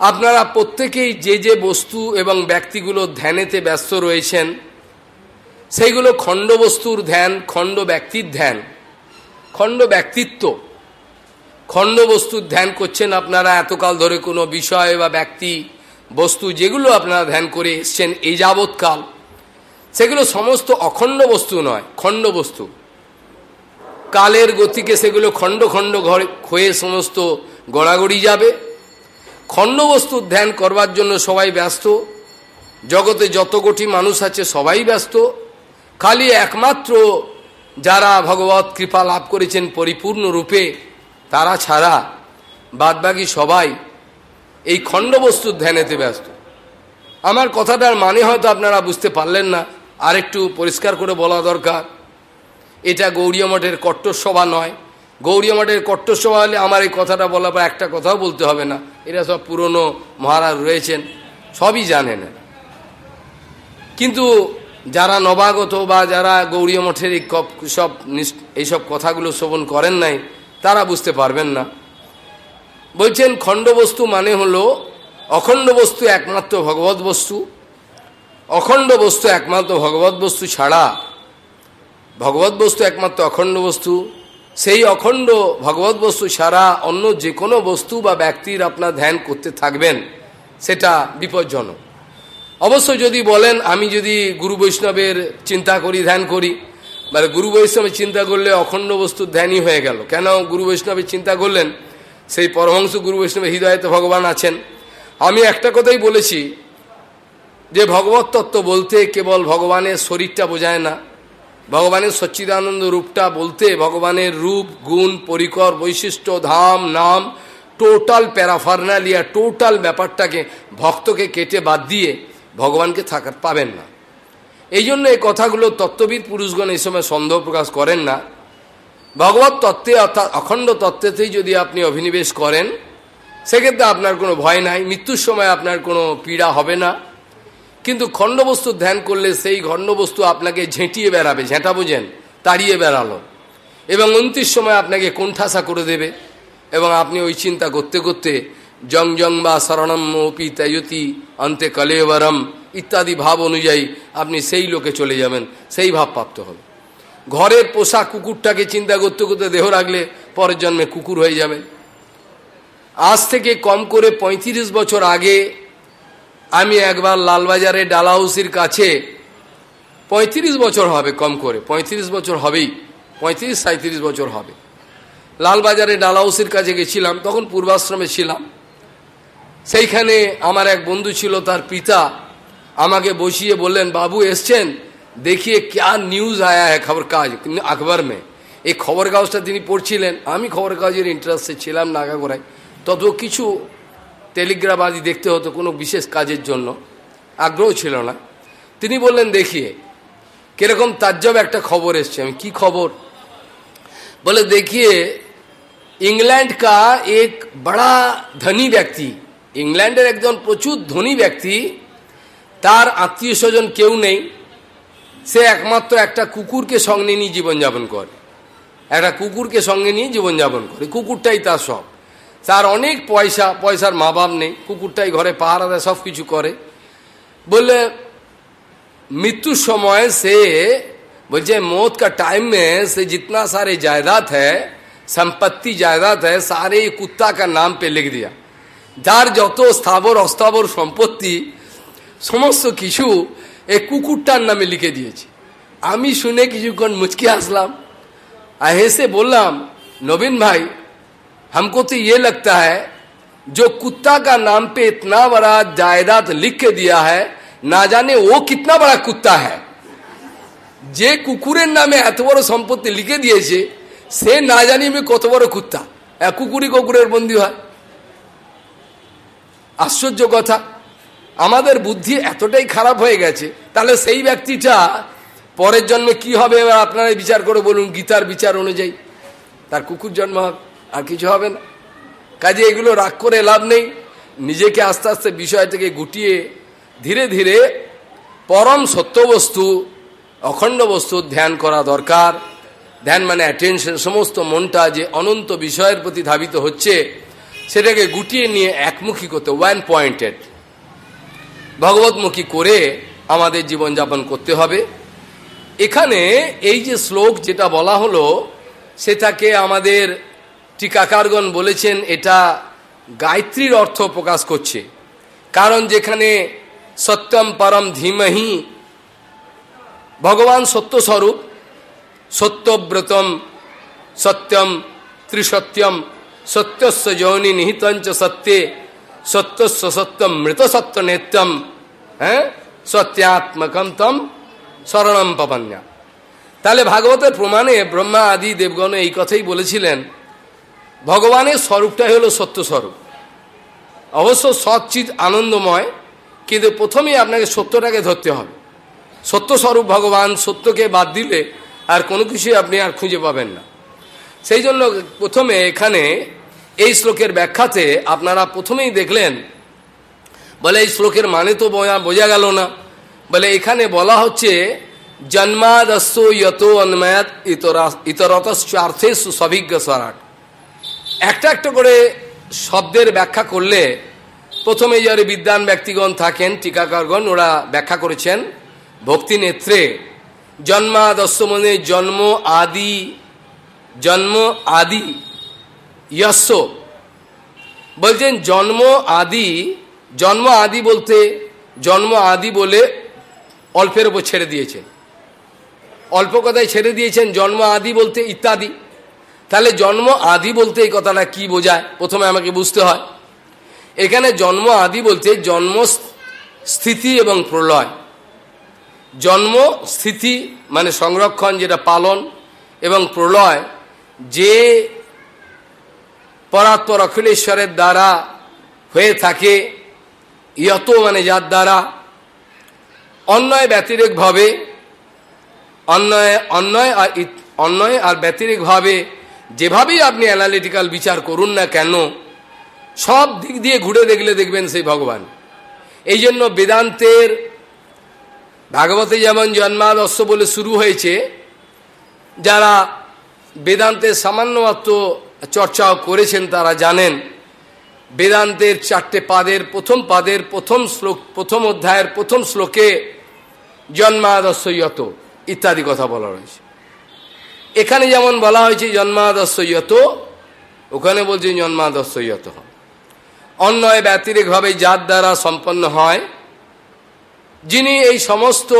আপনারা প্রত্যেকেই যে যে বস্তু এবং ব্যক্তিগুলো ধ্যানেতে ব্যস্ত রয়েছেন, সেইগুলো খণ্ড বস্তুর ধ্যান, খণ্ড ব্যক্তির ধ্যান, খণ্ড ব্যক্তিত্ব। খণ্ড বস্তুর ধ্যান করছেন আপনারা এতকাল ধরে কোনো বিষয় বা ব্যক্তি, বস্তু যেগুলো আপনারা ধ্যান করে এসছেন এই যাবৎকাল, সেগুলো সমস্ত অখণ্ড বস্তু নয়, খণ্ড বস্তু। কালের গতিকে সেগুলো খণ্ড খণ্ড হয়ে সমস্ত গড়াগড়ি যাবে। খণ্ড বস্তুর ধ্যান করবার জন্য সবাই ব্যস্ত। জগতে যত কোটি মানুষ আছে, সবাই ব্যস্ত। খালি একমাত্র যারা ভগবত কৃপা লাভ করেছেন পরিপূর্ণ রূপে, তারা ছাড়া বাদবাকি সবাই এই খণ্ড বস্তুর ধ্যানেতে ব্যস্ত। আমার কথাটার মানে হয়তো আপনারা বুঝতে পারলেন না, আরেকটু পরিষ্কার করে বলা দরকার। এটা গৌরীয় মঠের কট্টর সভা নয় গৌরীয় মঠের কট্টর সভা হলে আমার এই কথাটা বলার পর একটা কথাও বলতে হবে না। এরা সব পুরনো মহারাজ রয়েছেন, সবই জানেন কিন্তু যারা নবাগত বা যারা গৌরীয় মঠের এই সব এইসব কথাগুলো শ্রবণ করেন নাই, তারা বুঝতে পারবেন না। বলছেন, খণ্ডবস্তু মানে হলো অখণ্ড বস্তু একমাত্র ভগবত বস্তু। অখণ্ড বস্তু একমাত্র ভগবত বস্তু ছাড়া ভগবত বস্তু একমাত্র অখণ্ড বস্তু। সেই অখণ্ড ভগবত বস্তু ছাড়া অন্য যে কোনো বস্তু বা ব্যক্তির আপনার ধ্যান করতে থাকবেন, সেটা বিপজ্জনক। অবশ্য যদি বলেন, আমি যদি গুরু বৈষ্ণবের চিন্তা করি, ধ্যান করি মানে গুরু বৈষ্ণবের চিন্তা করলে অখণ্ড বস্তুর ধ্যানই হয়ে গেল। কেন গুরু বৈষ্ণবের চিন্তা করলেন? সেই পরমহংস গুরু বৈষ্ণবের হৃদয়তে ভগবান আছেন। আমি একটা কথাই বলেছি যে, ভগবত তত্ত্ব বলতে কেবল ভগবানের শরীরটা বোঝায় না ভগবানের সচ্চিদানন্দ রূপটা বলতে ভগবানের রূপ, গুণ, পরিকর, বৈশিষ্ট্য, ধাম, নাম টোটাল প্যারাফার্নালিয়া টোটাল ব্যাপারটাকে, ভক্তকে কেটে বাদ দিয়ে ভগবানকে থাকার পাবেন না। এই জন্য এই কথাগুলো তত্ত্ববিদ পুরুষগণ এই সময় সন্দেহ প্রকাশ করেন না। ভগবত তত্ত্বে অর্থাৎ অখণ্ড তত্ত্বেতেই যদি আপনি অভিনিবেশ করেন, সেক্ষেত্রে আপনার কোনো ভয় নাই, মৃত্যুর সময় আপনার কোনো পীড়া হবে না। কিন্তু খণ্ডবস্তু ধ্যান করলে সেই খণ্ডবস্তু আপনাকে ঝেঁটিয়ে বেড়াবে, ঝেঁটা বোঝেন, তাড়িয়ে বেড়ালো। এবং উনত্রিশ সময় আপনাকে কোণঠাসা করে দেবে এবং আপনি ওই চিন্তা করতে করতে জং জং বা শরণম অপি অন্তে কলেবরম ইত্যাদি ভাব অনুযায়ী আপনি সেই লোকে চলে যাবেন, সেই ভাব প্রাপ্ত হবে। ঘরের পোষা কুকুরটাকে চিন্তা করতে করতে দেহ রাখলে পরের জন্মে কুকুর হয়ে যাবে। আজ থেকে কম করে ৩৫ বছর আগে আমি একবার লালবাজারে ডালাহাউসির কাছে ৩৫ বছর হবে, কম করে। ৩৫ বছর হবেই। পঁয়ত্রিশ সাঁত্রিশ বছর হবে। লালবাজারে ডালাহাউসির কাছে গেছিলাম, তখন পূর্বাশ্রমে ছিলাম। সেইখানে আমার এক বন্ধু ছিল, তার পিতা আমাকে বসিয়ে বললেন, বাবু, এসছেন? দেখিয়ে ক্যা নিউজ আয়া হ্যাঁ খবর কাজ, আকবর মে? এই খবর কাগজটা তিনি পড়ছিলেন। আমি খবর কাগজের ইন্টারেস্টে ছিলাম নাগাগোড়ায়। তত কিছু টেলিগ্রাফ আদি দেখতে হতো কোনো বিশেষ কাজের জন্য আগ্রহ ছিল না তিনি বললেন দেখিয়ে কিরকম তাজ্জব একটা খবর এসছে আমি কি খবর बोले देखिए इंग्लैंड का एक बड़ा धनी व्यक्ति ইংল্যান্ডের একজন প্রচুর ধনী ব্যক্তি তার আত্মীয় স্বজন কেউ নেই সে একমাত্র একটা কুকুরকে সঙ্গে নিয়ে জীবনযাপন করে একটা কুকুরকে সঙ্গে নিয়ে জীবনযাপন করে কুকুরটাই তার সব তার অনেক পয়সা পয়সার মা বাপ নেই কুকুরটাই ঘরে পাহারা দেয় সব কিছু করে বললে मृत्यु समय से बोलते मौत का टाइम में से जितना सारे जायदाद है संपत्ति जायदाद है सारे कुत्ता का नाम पे लिख दिया যার যত স্থাবর অস্থাবর সম্পত্তি সমস্ত কিছু এই কুকুরটার নামে লিখে দিয়েছে আমি শুনে কিছুক্ষণ মুচকে আসলাম আর হেসে বললাম नवीन भाई हमको तो ये लगता है जो कुत्ता का नाम पे इतना बड़ा जायदाद लिख के दिया है না জানে ও কিতনা বড় কুত্তা হ্যাঁ যে কুকুরের নামে এত বড় সম্পত্তি লিখে দিয়েছে সে না জানি আমি কত বড় কুত্তা কুকুরই কুকুরের বন্দি হয় আশ্চর্য কথা আমাদের বুদ্ধি এতটাই খারাপ হয়ে গেছে তাহলে সেই ব্যক্তিটা পরের জন্মে কি হবে এবার আপনারা বিচার করে বলুন গীতার বিচার অনুযায়ী তার কুকুর জন্ম হবে আর কিছু হবে না। কাজে এগুলো রাগ করে লাভ নেই। নিজেকে আস্তে আস্তে বিষয় থেকে গুটিয়ে ধীরে ধীরে পরম সত্যবস্তু, অখণ্ড বস্তুর ধ্যান করা দরকার। ধ্যান মানে অ্যাটেনশন সমস্ত মনটা যে অনন্ত বিষয়ের প্রতি ধাবিত হচ্ছে, সেটাকে গুটিয়ে নিয়ে একমুখী করতে ওয়ান পয়েন্টেড ভগবতমুখী করে আমাদের জীবনযাপন করতে হবে। এখানে এই যে শ্লোক যেটা বলা হলো, সেটাকে আমাদের টিকাকারগণ বলেছেন, এটা গায়ত্রীর অর্থ প্রকাশ করছে। কারণ যেখানে সত্যম পরম ধীমহি ভগবান সত্যস্বরূপ, সত্যব্রতম সত্যম ত্রিসত্যম সত্যস্য যৌনি নিহিতঞ্চ সত্যে সত্যস্য সত্যম মৃত সত্য নেত্যম হ্যাঁ? সত্যাত্মকম তম শরণম পবন্যা। তাহলে ভাগবতের প্রমাণে ব্রহ্মা আদি দেবগণ এই কথাই বলেছিলেন ভগবানের স্বরূপটাই হলো সত্য স্বরূপ অবশ্য সচ্চিত আনন্দময়, কিন্তু প্রথমেই আপনাকে সত্যটাকে ধরতে হবে। সত্যস্বরূপ ভগবান সত্যকে বাদ দিলে আর কোনো কিছুই আপনি আর খুঁজে পাবেন না। সেই জন্য প্রথমে এখানে এই শ্লোকের ব্যাখ্যাতে আপনারা প্রথমেই দেখলেন, বলে এই শ্লোকের মানে তো বোঝা গেল না। বলে এখানে বলা হচ্ছে জন্মাদস্য ইয়ত অন্ময়াত ইতরতশ্চার্থে সভিজ্ঞ স্বরাট। একটা একটা করে শব্দের ব্যাখ্যা করলে প্রথমে যারা বিদ্যান ব্যক্তিগণ থাকেন, টিকাকারগণ, ওরা ব্যাখ্যা করেছেন, ভক্তি নেত্রে জন্মাদস্য মানে জন্ম আদি জন্ম আদি যস্য বলছেন জন্ম আদি জন্ম আদি বলতে জন্ম আদি বলে অল্পের ওপর ছেড়ে দিয়েছেন। অল্প কথায় ছেড়ে দিয়েছেন জন্ম আদি বলতে ইত্যাদি। তাহলে জন্ম আদি বলতে এই কথাটা কি বোঝায়? প্রথমে আমাকে বুঝতে হয়। এখানে জন্ম আদি বলতে জন্ম স্থিতি এবং প্রলয়। জন্ম, স্থিতি মানে সংরক্ষণ যেটা পালন এবং প্রলয় যে পরাত্পর অখিলেশ্বরের দ্বারা হয়ে থাকে ইয়ত মানে যার দ্বারা অন্যয় ব্যতিরেকভাবে অন্যয় অন্যয় আর অন্যয় আর ব্যতিরেকভাবে যেভাবেই আপনি অ্যানালিটিক্যাল বিচার করুন না কেন, সব দিক দিয়ে ঘুরে দেখলে দেখবেন সেই ভগবান। এই জন্য বেদান্তের ভাগবতে যেমন জন্মাদস্য বলে শুরু হয়েছে, যারা বেদান্তের সামান্য মাত্র চর্চাও করেছেন তারা জানেন, বেদান্তের চারটে পাদের, প্রথম পাদের, প্রথম শ্লোক, প্রথম অধ্যায়ের প্রথম শ্লোকে জন্মাদস্যত ইত্যাদি কথা বলা রয়েছে। এখানে যেমন বলা হয়েছে জন্মাদস্যত ওখানে বলছে জন্মাদস্যত অন্যয় ব্যতিরিকভাবে যার দ্বারা সম্পন্ন হয়, যিনি এই সমস্ত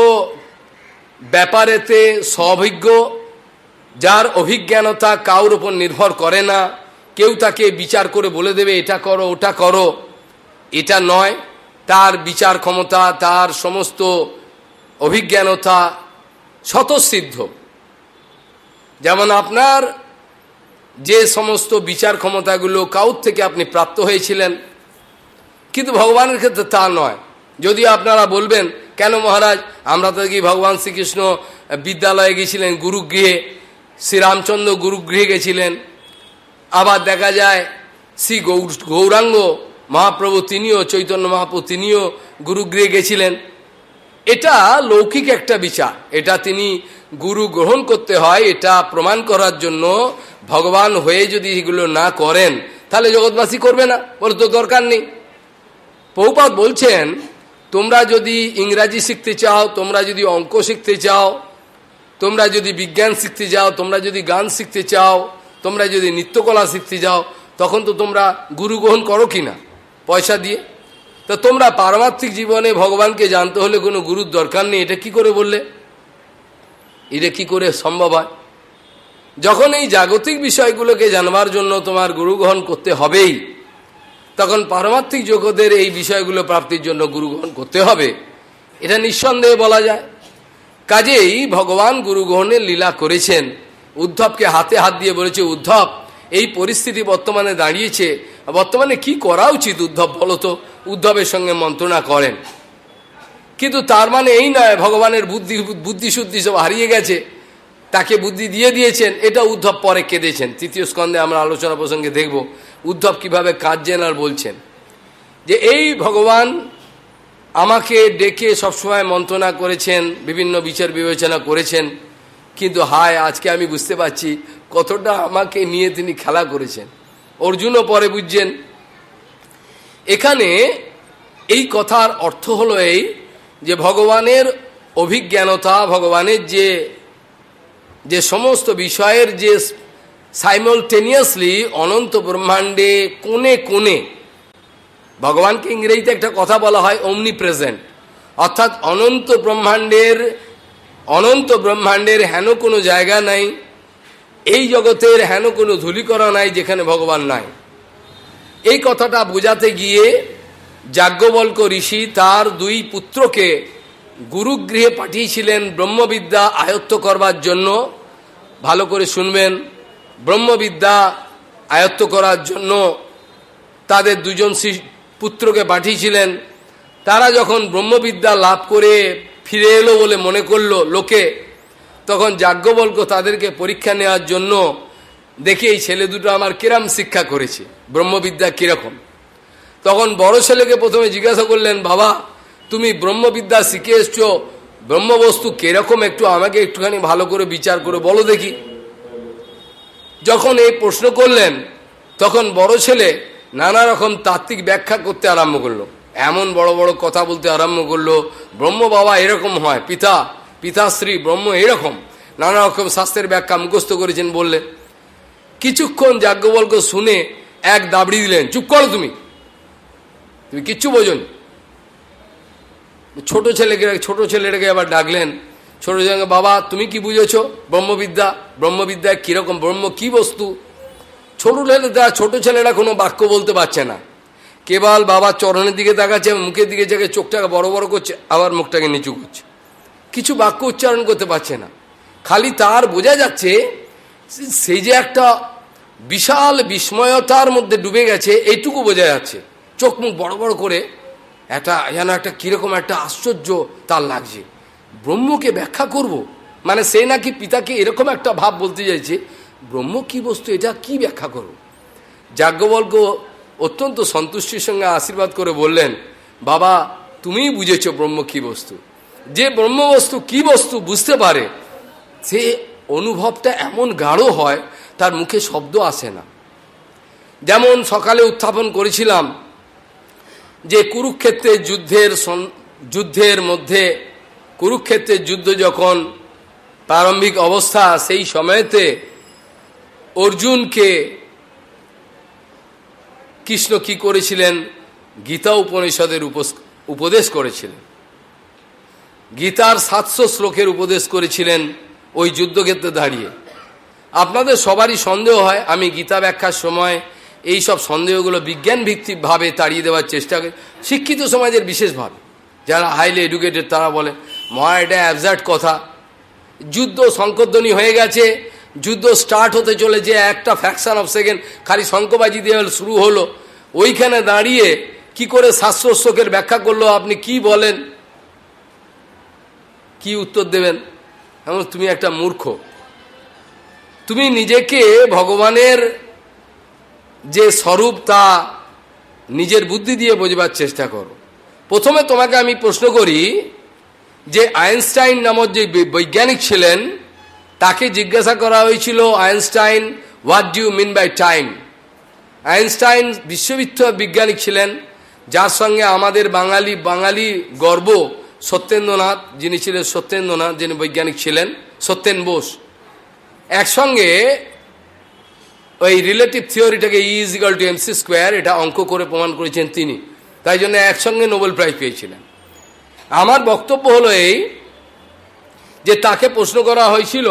ব্যাপারেতে স্বভিজ্ঞ যার অভিজ্ঞানতা কাউর ওপর নির্ভর করে না, কেউ তাকে বিচার করে বলে দেবে, এটা করো, ওটা করো। এটা নয়, তার বিচার ক্ষমতা, তার সমস্ত অভিজ্ঞানতা স্বতঃসিদ্ধ। যেমন আপনার যে সমস্ত বিচার ক্ষমতাগুলো কাউর থেকে আপনি প্রাপ্ত হয়েছিলেন, কিন্তু ভগবানের ক্ষেত্রে তা নয়। যদি আপনারা বলবেন, কেন মহারাজ, আমরা তো কি ভগবান শ্রীকৃষ্ণ বিদ্যালয়ে গেছিলেন গুরুগৃহে, শ্রীরামচন্দ্র গুরুগৃহে গেছিলেন। আবার দেখা যায়, শ্রী গৌর গৌরাঙ্গ মহাপ্রভু তিনিও, চৈতন্য মহাপ্রভু তিনিও গুরুগৃহে গেছিলেন। এটা লৌকিক একটা বিচার। এটা তিনি গুরু গ্রহণ করতে হয়, এটা প্রমাণ করার জন্য ভগবান হয়ে যদি এগুলো না করেন, তাহলে জগৎবাসী করবে না, বলে তো দরকার নেই। পৌপাত বলছেন, তোমরা যদি ইংরাজি শিখতে চাও, তোমরা যদি অঙ্ক শিখতে চাও, তোমরা যদি বিজ্ঞান শিখতে চাও তোমরা যদি গান শিখতে চাও, তোমরা যদি নৃত্যকলা শিখতে যাও, তখন তো তোমরা গুরু গ্রহণ করো কি না, পয়সা দিয়ে। তো তোমরা পারমার্থিক জীবনে ভগবানকে জানতে হলে কোনো গুরুর দরকার নেই, এটা কি করে বললে? এটা কি করে সম্ভব হয়? যখন এই জাগতিক বিষয়গুলোকে জানবার জন্য তোমার গুরু গ্রহণ করতে হবেই, তখন পারমার্থিক জগতের এই বিষয়গুলো প্রাপ্তির জন্য গুরু গ্রহণ করতে হবে। এটা নিঃসন্দেহে বলা যায়। কাজেই ভগবান গুরু গ্রহণের লীলা করেছেন। উদ্ধবকে হাতে হাত দিয়ে বলেছে, উদ্ধব, এই পরিস্থিতি বর্তমানে দাঁড়িয়েছে। বর্তমানে কি করা উচিত উদ্ধব বলতো উদ্ধবের সঙ্গে মন্ত্রণা করেন। কিন্তু তার মানে এই নয়, ভগবানের বুদ্ধি, বুদ্ধিশুদ্ধি সব হারিয়ে গেছে। তাকে বুদ্ধি দিয়ে দিয়েছেন, এটা উদ্ধব পরে কেঁদেছেন। তৃতীয় স্কন্ধে আমরা আলোচনা প্রসঙ্গে দেখব, উদ্ধব কীভাবে কাঁদছেন আর বলছেন। যে এই ভগবান আমাকে ডেকে সবসময় মন্ত্রণা করেছেন, বিভিন্ন বিচার বিবেচনা করেছেন, কিন্তু হায়, আজকে আমি বুঝতে পারছি কতটা আমাকে নিয়ে তিনি খেলা করেছেন। অর্জুনও পরে বুঝছেন। এখানে এই কথার অর্থ হলো এই যে ভগবানের অভিজ্ঞানতা, ভগবানের যে যে সমস্ত বিষয়ের যে সাইমলটেনিয়াসলি অনন্ত ব্রহ্মাণ্ডে কোনে কোণে, ভগবানকে ইংরেজিতে একটা কথা বলা হয় অমনি প্রেজেন্ট অর্থাৎ অনন্ত ব্রহ্মাণ্ডের অনন্ত ব্রহ্মাণ্ডের হেন কোনো জায়গা নাই, এই জগতের হেন কোনো ধুলিকরা নাই যেখানে ভগবান নাই। এই কথাটা বোঝাতে গিয়ে যাজ্ঞবল্ক ঋষি তার দুই পুত্রকে গুরুগৃহে পাঠিয়েছিলেন ব্রহ্মবিদ্যা আয়ত্ত করবার জন্য। ভালো করে শুনবেন, ব্রহ্মবিদ্যা আয়ত্ত করার জন্য তাদের দুজন পুত্রকে পাঠিয়েছিলেন। তারা যখন ব্রহ্মবিদ্যা লাভ করে ফিরে এলো বলে মনে করল লোকে, তখন যাজ্ঞবল্ক তাদেরকে পরীক্ষা নেওয়ার জন্য দেখি এই ছেলে দুটো আমার কিরাম শিক্ষা করেছে, ব্রহ্মবিদ্যা কীরকম। তখন বড় ছেলেকে প্রথমে জিজ্ঞাসা করলেন, বাবা, তুমি ব্রহ্মবিদ্যা শিখে এসছো, ব্রহ্মবস্তু কীরকম? একটু আমাকে একটুখানি ভালো করে বিচার করে বলো দেখি। যখন এই প্রশ্ন করলেন, তখন বড় ছেলে নানা রকম তাত্ত্বিক ব্যাখ্যা করতে আরম্ভ করল। এমন বড় বড় কথা বলতে আরম্ভ করল, ব্রহ্ম বাবা এরকম হয়, পিতা পিতাশ্রী ব্রহ্ম এরকম। নানা রকম শাস্ত্রের ব্যাখ্যা মুখস্থ করেছেন বললেন। কিছুক্ষণ যাজ্ঞবল্ক শুনে এক দাবড়ি দিলেন, চুপ করো তুমি। তুমি কিচ্ছু বোঝনি। ছোট ছেলেকে, ছোট ছেলেটাকে আবার ডাকলেন। ছোট ছেলেকে বাবা, তুমি কি বুঝেছ? ব্রহ্মবিদ্যা ব্রহ্মবিদ্যা কীরকম, ব্রহ্ম কি বস্তু? ছোট ছেলেটা ছোট ছেলেরা কোনো বাক্য বলতে পারছে না। কেবল বাবার চরণের দিকে তাকাচ্ছে মুখের দিকে যাকে চোখটাকে বড় বড় করছে, আবার মুখটাকে নিচু করছে। কিছু বাক্য উচ্চারণ করতে পারছে না। খালি তার বোঝা যাচ্ছে সেই যে একটা বিশাল বিস্ময়তার মধ্যে ডুবে গেছে, এইটুকু বোঝা যাচ্ছে। চোখ মুখ বড় বড় করে একটা, যেন একটা কীরকম একটা আশ্চর্য তার লাগছে। ব্রহ্মকে ব্যাখ্যা করব। মানে সে নাকি পিতাকে এরকম একটা ভাব বলতে চাইছে। ব্রহ্ম কি বস্তু, এটা কি ব্যাখ্যা করব? যাজ্ঞবল্ক অত্যন্ত সন্তুষ্টির সঙ্গে আশীর্বাদ করে বললেন, বাবা, তুমিই বুঝেছ ব্রহ্ম কি বস্তু। যে ব্রহ্মবস্তু কি বস্তু বুঝতে পারে, সে অনুভবটা এমন গাঢ় হয়, তার মুখে শব্দ আসে না। যেমন সকালে উত্থাপন করেছিলাম যে কুরুক্ষেত্রের যুদ্ধের যুদ্ধের মধ্যে কুরুক্ষেত্রের যুদ্ধ যখন প্রারম্ভিক অবস্থা, সেই সময়তে অর্জুনকে কৃষ্ণ কি করেছিলেন? গীতা উপনিষদের উপদেশ করেছিলেন। গীতার সাতশো শ্লোকের উপদেশ করেছিলেন ওই যুদ্ধক্ষেত্রে দাঁড়িয়ে। আপনাদের সবারই সন্দেহ হয়, আমি গীতা ব্যাখ্যার সময় এই সব সন্দেহগুলো বিজ্ঞান ভিত্তিকভাবে তাড়িয়ে দেওয়ার চেষ্টা করে। শিক্ষিত সমাজের বিশেষভাবে। যারা হাইলি এডুকেটেড তারা বলে, মহা, এটা অ্যাবজার্ট কথা। যুদ্ধ সংকোধনী হয়ে গেছে। যুদ্ধ স্টার্ট হতে চলেছে, একটা ফ্যাকশন অফ সেকেন্ড খালি শঙ্কবাজি দিয়ে শুরু হলো। ওইখানে দাঁড়িয়ে কি করে শাস্ত্রোৎসকের ব্যাখ্যা করল, আপনি কি বলেন? কি উত্তর দেবেন? এমন তুমি একটা মূর্খ। তুমি নিজেকে ভগবানের যে স্বরূপ তা নিজের বুদ্ধি দিয়ে বোঝবার চেষ্টা করো। প্রথমে তোমাকে আমি প্রশ্ন করি যে আইনস্টাইন নামক যে বৈজ্ঞানিক ছিলেন, তাকে জিজ্ঞাসা করা হয়েছিল, Einstein what do mean by time Einstein বিশ্ববিদ্যালয় বিজ্ঞানিক ছিলেন, যার সঙ্গে আমাদের বাঙালি বাঙালি গর্ব সত্যেন্দ্রনাথ, যিনি ছিলেন সত্যেন্দ্রনাথ, যিনি বৈজ্ঞানিক ছিলেন, সত্যেন বোস। একসঙ্গে ওই relative থিওরিটাকে E equal to M C square এটা অঙ্ক করে প্রমাণ করেছেন তিনি। তাই জন্য একসঙ্গে নোবেল প্রাইজ পেয়েছিলেন। আমার বক্তব্য হলো এই যে তাকে প্রশ্ন করা হয়েছিল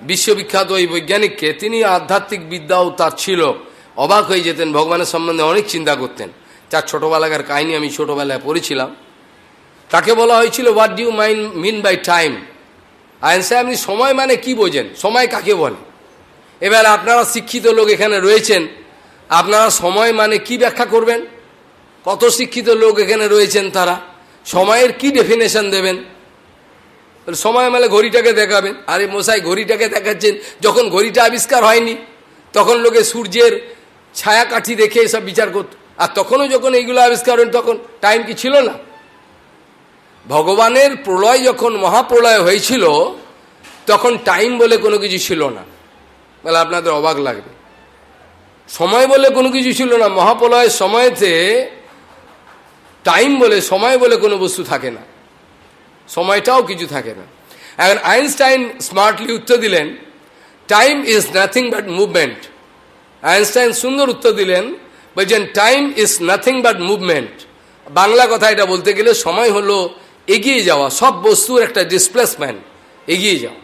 বিশ্ববিখ্যাত ওই বৈজ্ঞানিককে, তিনি আধ্যাত্মিক বিদ্যাও তার ছিল। অবাক হয়ে যেতেন, ভগবানের সম্বন্ধে অনেক চিন্তা করতেন। যার ছোটোবেলাকার কাহিনী আমি ছোটোবেলায় পড়েছিলাম। তাকে বলা হয়েছিল what do you mean mean by time আইনসাই আপনি সময় মানে কি বোঝেন? সময় কাকে বলে? এবার আপনারা শিক্ষিত লোক এখানে রয়েছেন, আপনারা সময় মানে কি ব্যাখ্যা করবেন? কত শিক্ষিত লোক এখানে রয়েছেন তারা? সময়ের কি ডেফিনেশন দেবেন? সময় মানে ঘড়িটাকে দেখাবেন। আরে মশাই, ঘড়িটাকে দেখাচ্ছেন, যখন ঘড়িটা আবিষ্কার হয়নি, তখন লোকে সূর্যের ছায়া কাঠি দেখে এসব বিচার করত। আর তখনও যখন এইগুলো আবিষ্কার হন তখন টাইম কি ছিল না? ভগবানের প্রলয় যখন মহাপ্রলয় হয়েছিল, তখন টাইম বলে কোনো কিছু ছিল না। বলে আপনাদের অবাক লাগবে। সময় বলে কোনো কিছু ছিল না। মহাপ্রলয়ের সময়তে টাইম বলে, সময় বলে কোনো বস্তু থাকে না। সময়টাও কিছু থাকে না। এখন আইনস্টাইন স্মার্টলি উত্তর দিলেন time is nothing but movement Einstein সুন্দর উত্তর দিলেন, বলছেন time is nothing but movement Bangla কথা এটা বলতে গেলে সময় হলো এগিয়ে যাওয়া, সব বস্তুর একটা ডিসপ্লেসমেন্ট এগিয়ে যাওয়া।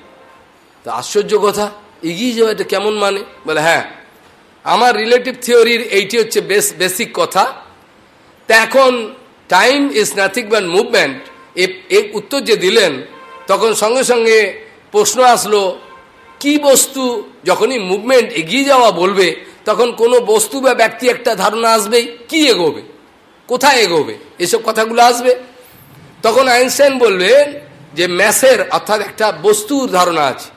তো আশ্চর্য কথা। এগিয়ে যাওয়া এটা কেমন মানে? বলে হ্যাঁ আমার রিলেটিভ থিওরির এইটি হচ্ছে বেস বেসিক কথা। তা এখন time is nothing but movement এ উত্তর যে দিলেন, তখন সঙ্গে সঙ্গে প্রশ্ন আসলো, কি বস্তু যখনই মুভমেন্ট এগিয়ে যাওয়া বলবে, তখন কোনো বস্তু বা ব্যক্তি একটা ধারণা আসবেই, কি এগোবে? কোথায় এগোবে? এসব কথাগুলো আসবে। তখন আইনস্টাইন বলবেন যে ম্যাসের অর্থাৎ একটা বস্তুর ধারণা আছে।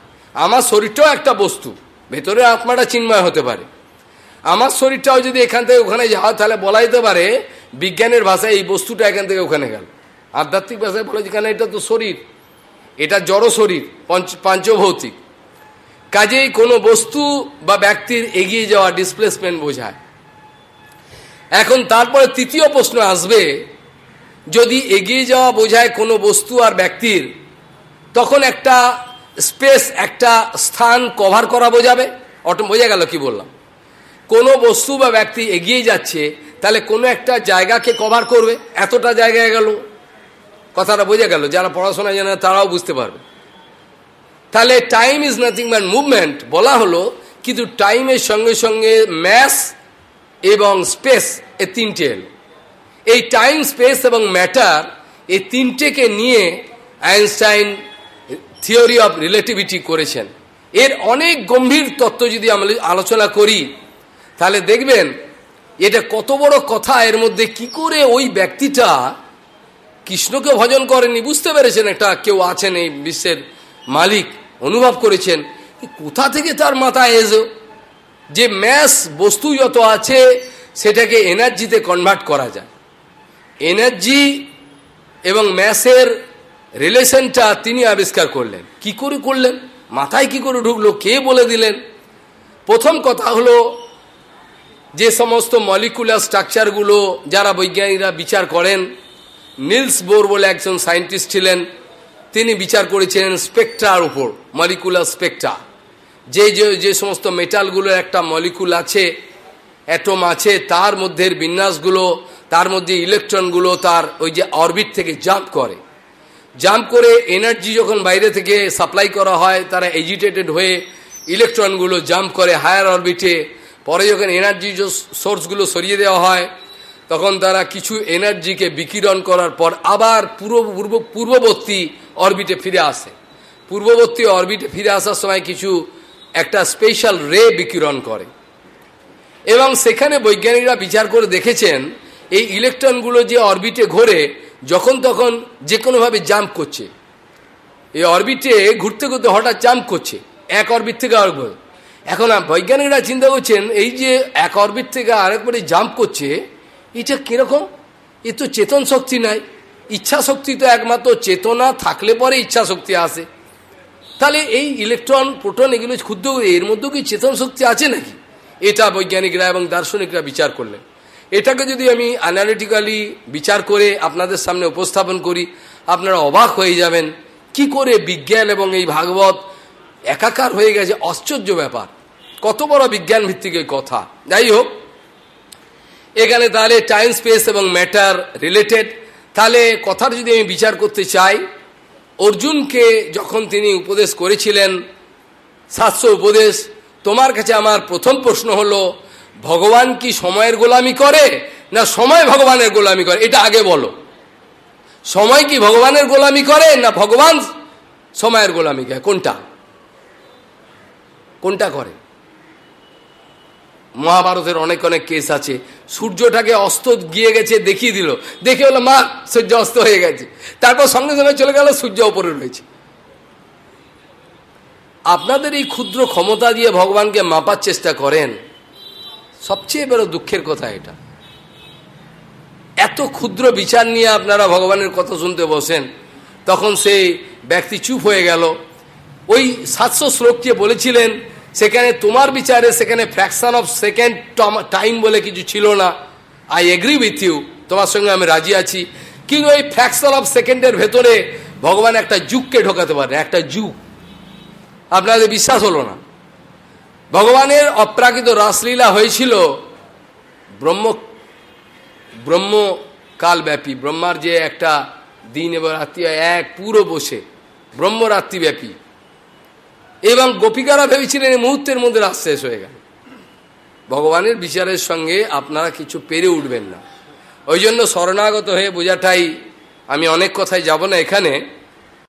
আমার শরীরটাও একটা বস্তু। ভেতরে আত্মাটা চিন্ময় হতে পারে। আমার শরীরটাও যদি এখান থেকে ওখানে যাওয়া তাহলে বলা যেতে পারে বিজ্ঞানের ভাষায় এই বস্তুটা এখান থেকে ওখানে গেল। আধ্যাত্মিক ভাষায় বলে যেখানে এটা তো শরীর। এটা জড় শরীর, পঞ্চ পাঞ্চভৌতিক। কাজেই কোনো বস্তু বা ব্যক্তির এগিয়ে যাওয়া ডিসপ্লেসমেন্ট বোঝায়। এখন তারপরে তৃতীয় প্রশ্ন আসবে, যদি এগিয়ে যাওয়া বোঝায় কোনো বস্তু আর ব্যক্তির, তখন একটা স্পেস একটা স্থান কভার করা বোঝাবে? অটো বোঝা গেল কি বললাম? কোনো বস্তু বা ব্যক্তি এগিয়ে যাচ্ছে, তাহলে কোনো একটা জায়গাকে কভার করবে। এতটা জায়গায় গেল। কথাটা বোঝা গেল। যারা পড়াশোনা জানে তারাও বুঝতে পারবে। তাহলে time is nothing man movement বলা হলো, কিন্তু টাইমের সঙ্গে সঙ্গে ম্যাস এবং স্পেস এ তিনটে এলো। এই টাইম স্পেস এবং ম্যাটার এই তিনটেকে নিয়ে আইনস্টাইন থিওরি অফ রিলেটিভিটি করেছেন। এর অনেক গম্ভীর তত্ত্ব যদি আমরা আলোচনা করি, তাহলে দেখবেন এটা কত বড় কথা, এর মধ্যে কি করে ওই ব্যক্তিটা কৃষ্ণকে ভজন করেনি, বুঝতে পেরেছেন একটা কেউ আছেন এই বিশ্বের মালিক, অনুভব করেছেন। কোথা থেকে তার মাথায় এসো? যে ম্যাস বস্তু যত আছে, সেটাকে এনার্জিতে কনভার্ট করা যায়। এনার্জি এবং ম্যাসের রিলেশনটা তিনি আবিষ্কার করলেন। কি করে করলেন? মাথায় কি করে ঢুকলো? কে বলে দিলেন? প্রথম কথা হলো যে সমস্ত মলিকুলার স্ট্রাকচারগুলো যারা বৈজ্ঞানিকরা বিচার করেন নিলস বোর বলে একজন সায়েন্টিস্ট ছিলেন, তিনি বিচার করেছিলেন স্পেকট্রার উপর মলিকুলার স্পেকট্রা যে যে সমস্ত মেটালগুলোর একটা মলিকুল আছে অ্যাটম আছে, তার মধ্যে বিন্যাসগুলো, তার মধ্যে ইলেকট্রনগুলো তার ওই যে অরবিট থেকে জাম্প করে। জাম্প করে এনার্জি যখন বাইরে থেকে সাপ্লাই করা হয়, তারা এজিটেটেড হয়ে ইলেকট্রনগুলো জাম্প করে হায়ার অরবিটে পরে যখন এনার্জি সোর্সগুলো সরিয়ে দেওয়া হয়, তখন তারা কিছু এনার্জিকে বিকিরণ করার পর আবার পূর্ব পূর্ব পূর্ববর্তী অরবিটে ফিরে আসে। পূর্ববর্তী অরবিটে ফিরে আসার সময় কিছু একটা স্পেশাল রে বিকিরণ করে। এবং সেখানে বৈজ্ঞানিকরা বিচার করে দেখেছেন, এই ইলেকট্রনগুলো যে অরবিটে ঘোরে যখন তখন যে কোনোভাবে জাম্প করছে। এই অরবিটে ঘুরতে ঘুরতে হঠাৎ জাম্প করছে। এক অরবিট থেকে আরেক এখন বৈজ্ঞানিকরা চিন্তা করছেন, এই যে এক অরবিট থেকে আরেকবারে জাম্প করছে, এটা কীরকম? এ তো চেতন শক্তি নাই। ইচ্ছা শক্তি তো একমাত্র চেতনা থাকলে পরে ইচ্ছা শক্তি আসে। তাহলে এই ইলেকট্রন প্রোটন এগুলো ক্ষুদ্র, এর মধ্যেও কি চেতন শক্তি আছে নাকি? এটা বৈজ্ঞানিকরা এবং দার্শনিকরা বিচার করলেন। এটাকে যদি আমি অ্যানালিটিক্যালি বিচার করে আপনাদের সামনে উপস্থাপন করি, আপনারা অবাক হয়ে যাবেন কি করে বিজ্ঞান এবং এই ভাগবত একাকার হয়ে গেছে, আশ্চর্য ব্যাপার। কত বড় বিজ্ঞান ভিত্তিক এই কথা। যাই হোক এখানে তাহলে টাইম স্পেস এবং ম্যাটার রিলেটেড তাহলে কথার যদি আমি বিচার করতে চাই, অর্জুনকে যখন তিনি উপদেশ করেছিলেন সাতশো উপদেশ, তোমার কাছে আমার প্রথম প্রশ্ন হলো ভগবান কি সময়ের গোলামি করে না সময় ভগবানের গোলামি করে? এটা আগে বলো। সময় কি ভগবানের গোলামি করে না ভগবান সময়ের গোলামি করে? কোনটা? কোনটা করে? মহাভারতের অনেক অনেক কেস আছে। সূর্যটাকে অস্ত গিয়ে গেছে, দেখিয়ে দিল। দেখে হলো মা, সূর্য অস্ত হয়ে গেছে। তারপর সঙ্গে সঙ্গে চলে গেল, সূর্য ওপরে রয়েছে। আপনাদের এই ক্ষুদ্র ক্ষমতা দিয়ে ভগবানকে মাপার চেষ্টা করেন সবচেয়ে বড় দুঃখের কথা এটা। এত ক্ষুদ্র বিচার নিয়ে আপনারা ভগবানের কথা শুনতে বসেন, তখন সেই ব্যক্তি চুপ হয়ে গেল। ওই সাতশো শ্লোককে বলেছিলেন, সেখানে তোমার বিচারে সেখানে ফ্র্যাকশন অফ সেকেন্ড টাইম বলে কিছু ছিল না। আই এগ্রি উইথ ইউ তোমার সঙ্গে আমি রাজি আছি। কিন্তু ওই ফ্র্যাকশন অফ সেকেন্ডের ভেতরে ভগবান একটা যুগকে ঢোকাতে পারে একটা যুগ। আপনাদের বিশ্বাস হলো না। ভগবানের অপ্রাকৃত রাসলীলা হয়েছিল ব্রহ্ম ব্রহ্ম কালব্যাপী ব্রহ্মার যে একটা দিন এবং রাত্রি এক পুরো বসে, ব্রহ্মরাত্রিব্যাপী। এবং গোপিকারা ভেবেছিলেন এই মুহূর্তের মধ্যে রাত শেষ হয়ে গেল। ভগবানের বিচারের সঙ্গে আপনারা কিছু পেরে উঠবেন না। ওই জন্য শরণাগত হয়ে বোঝাটাই আমি অনেক কথায় যাব না এখানে।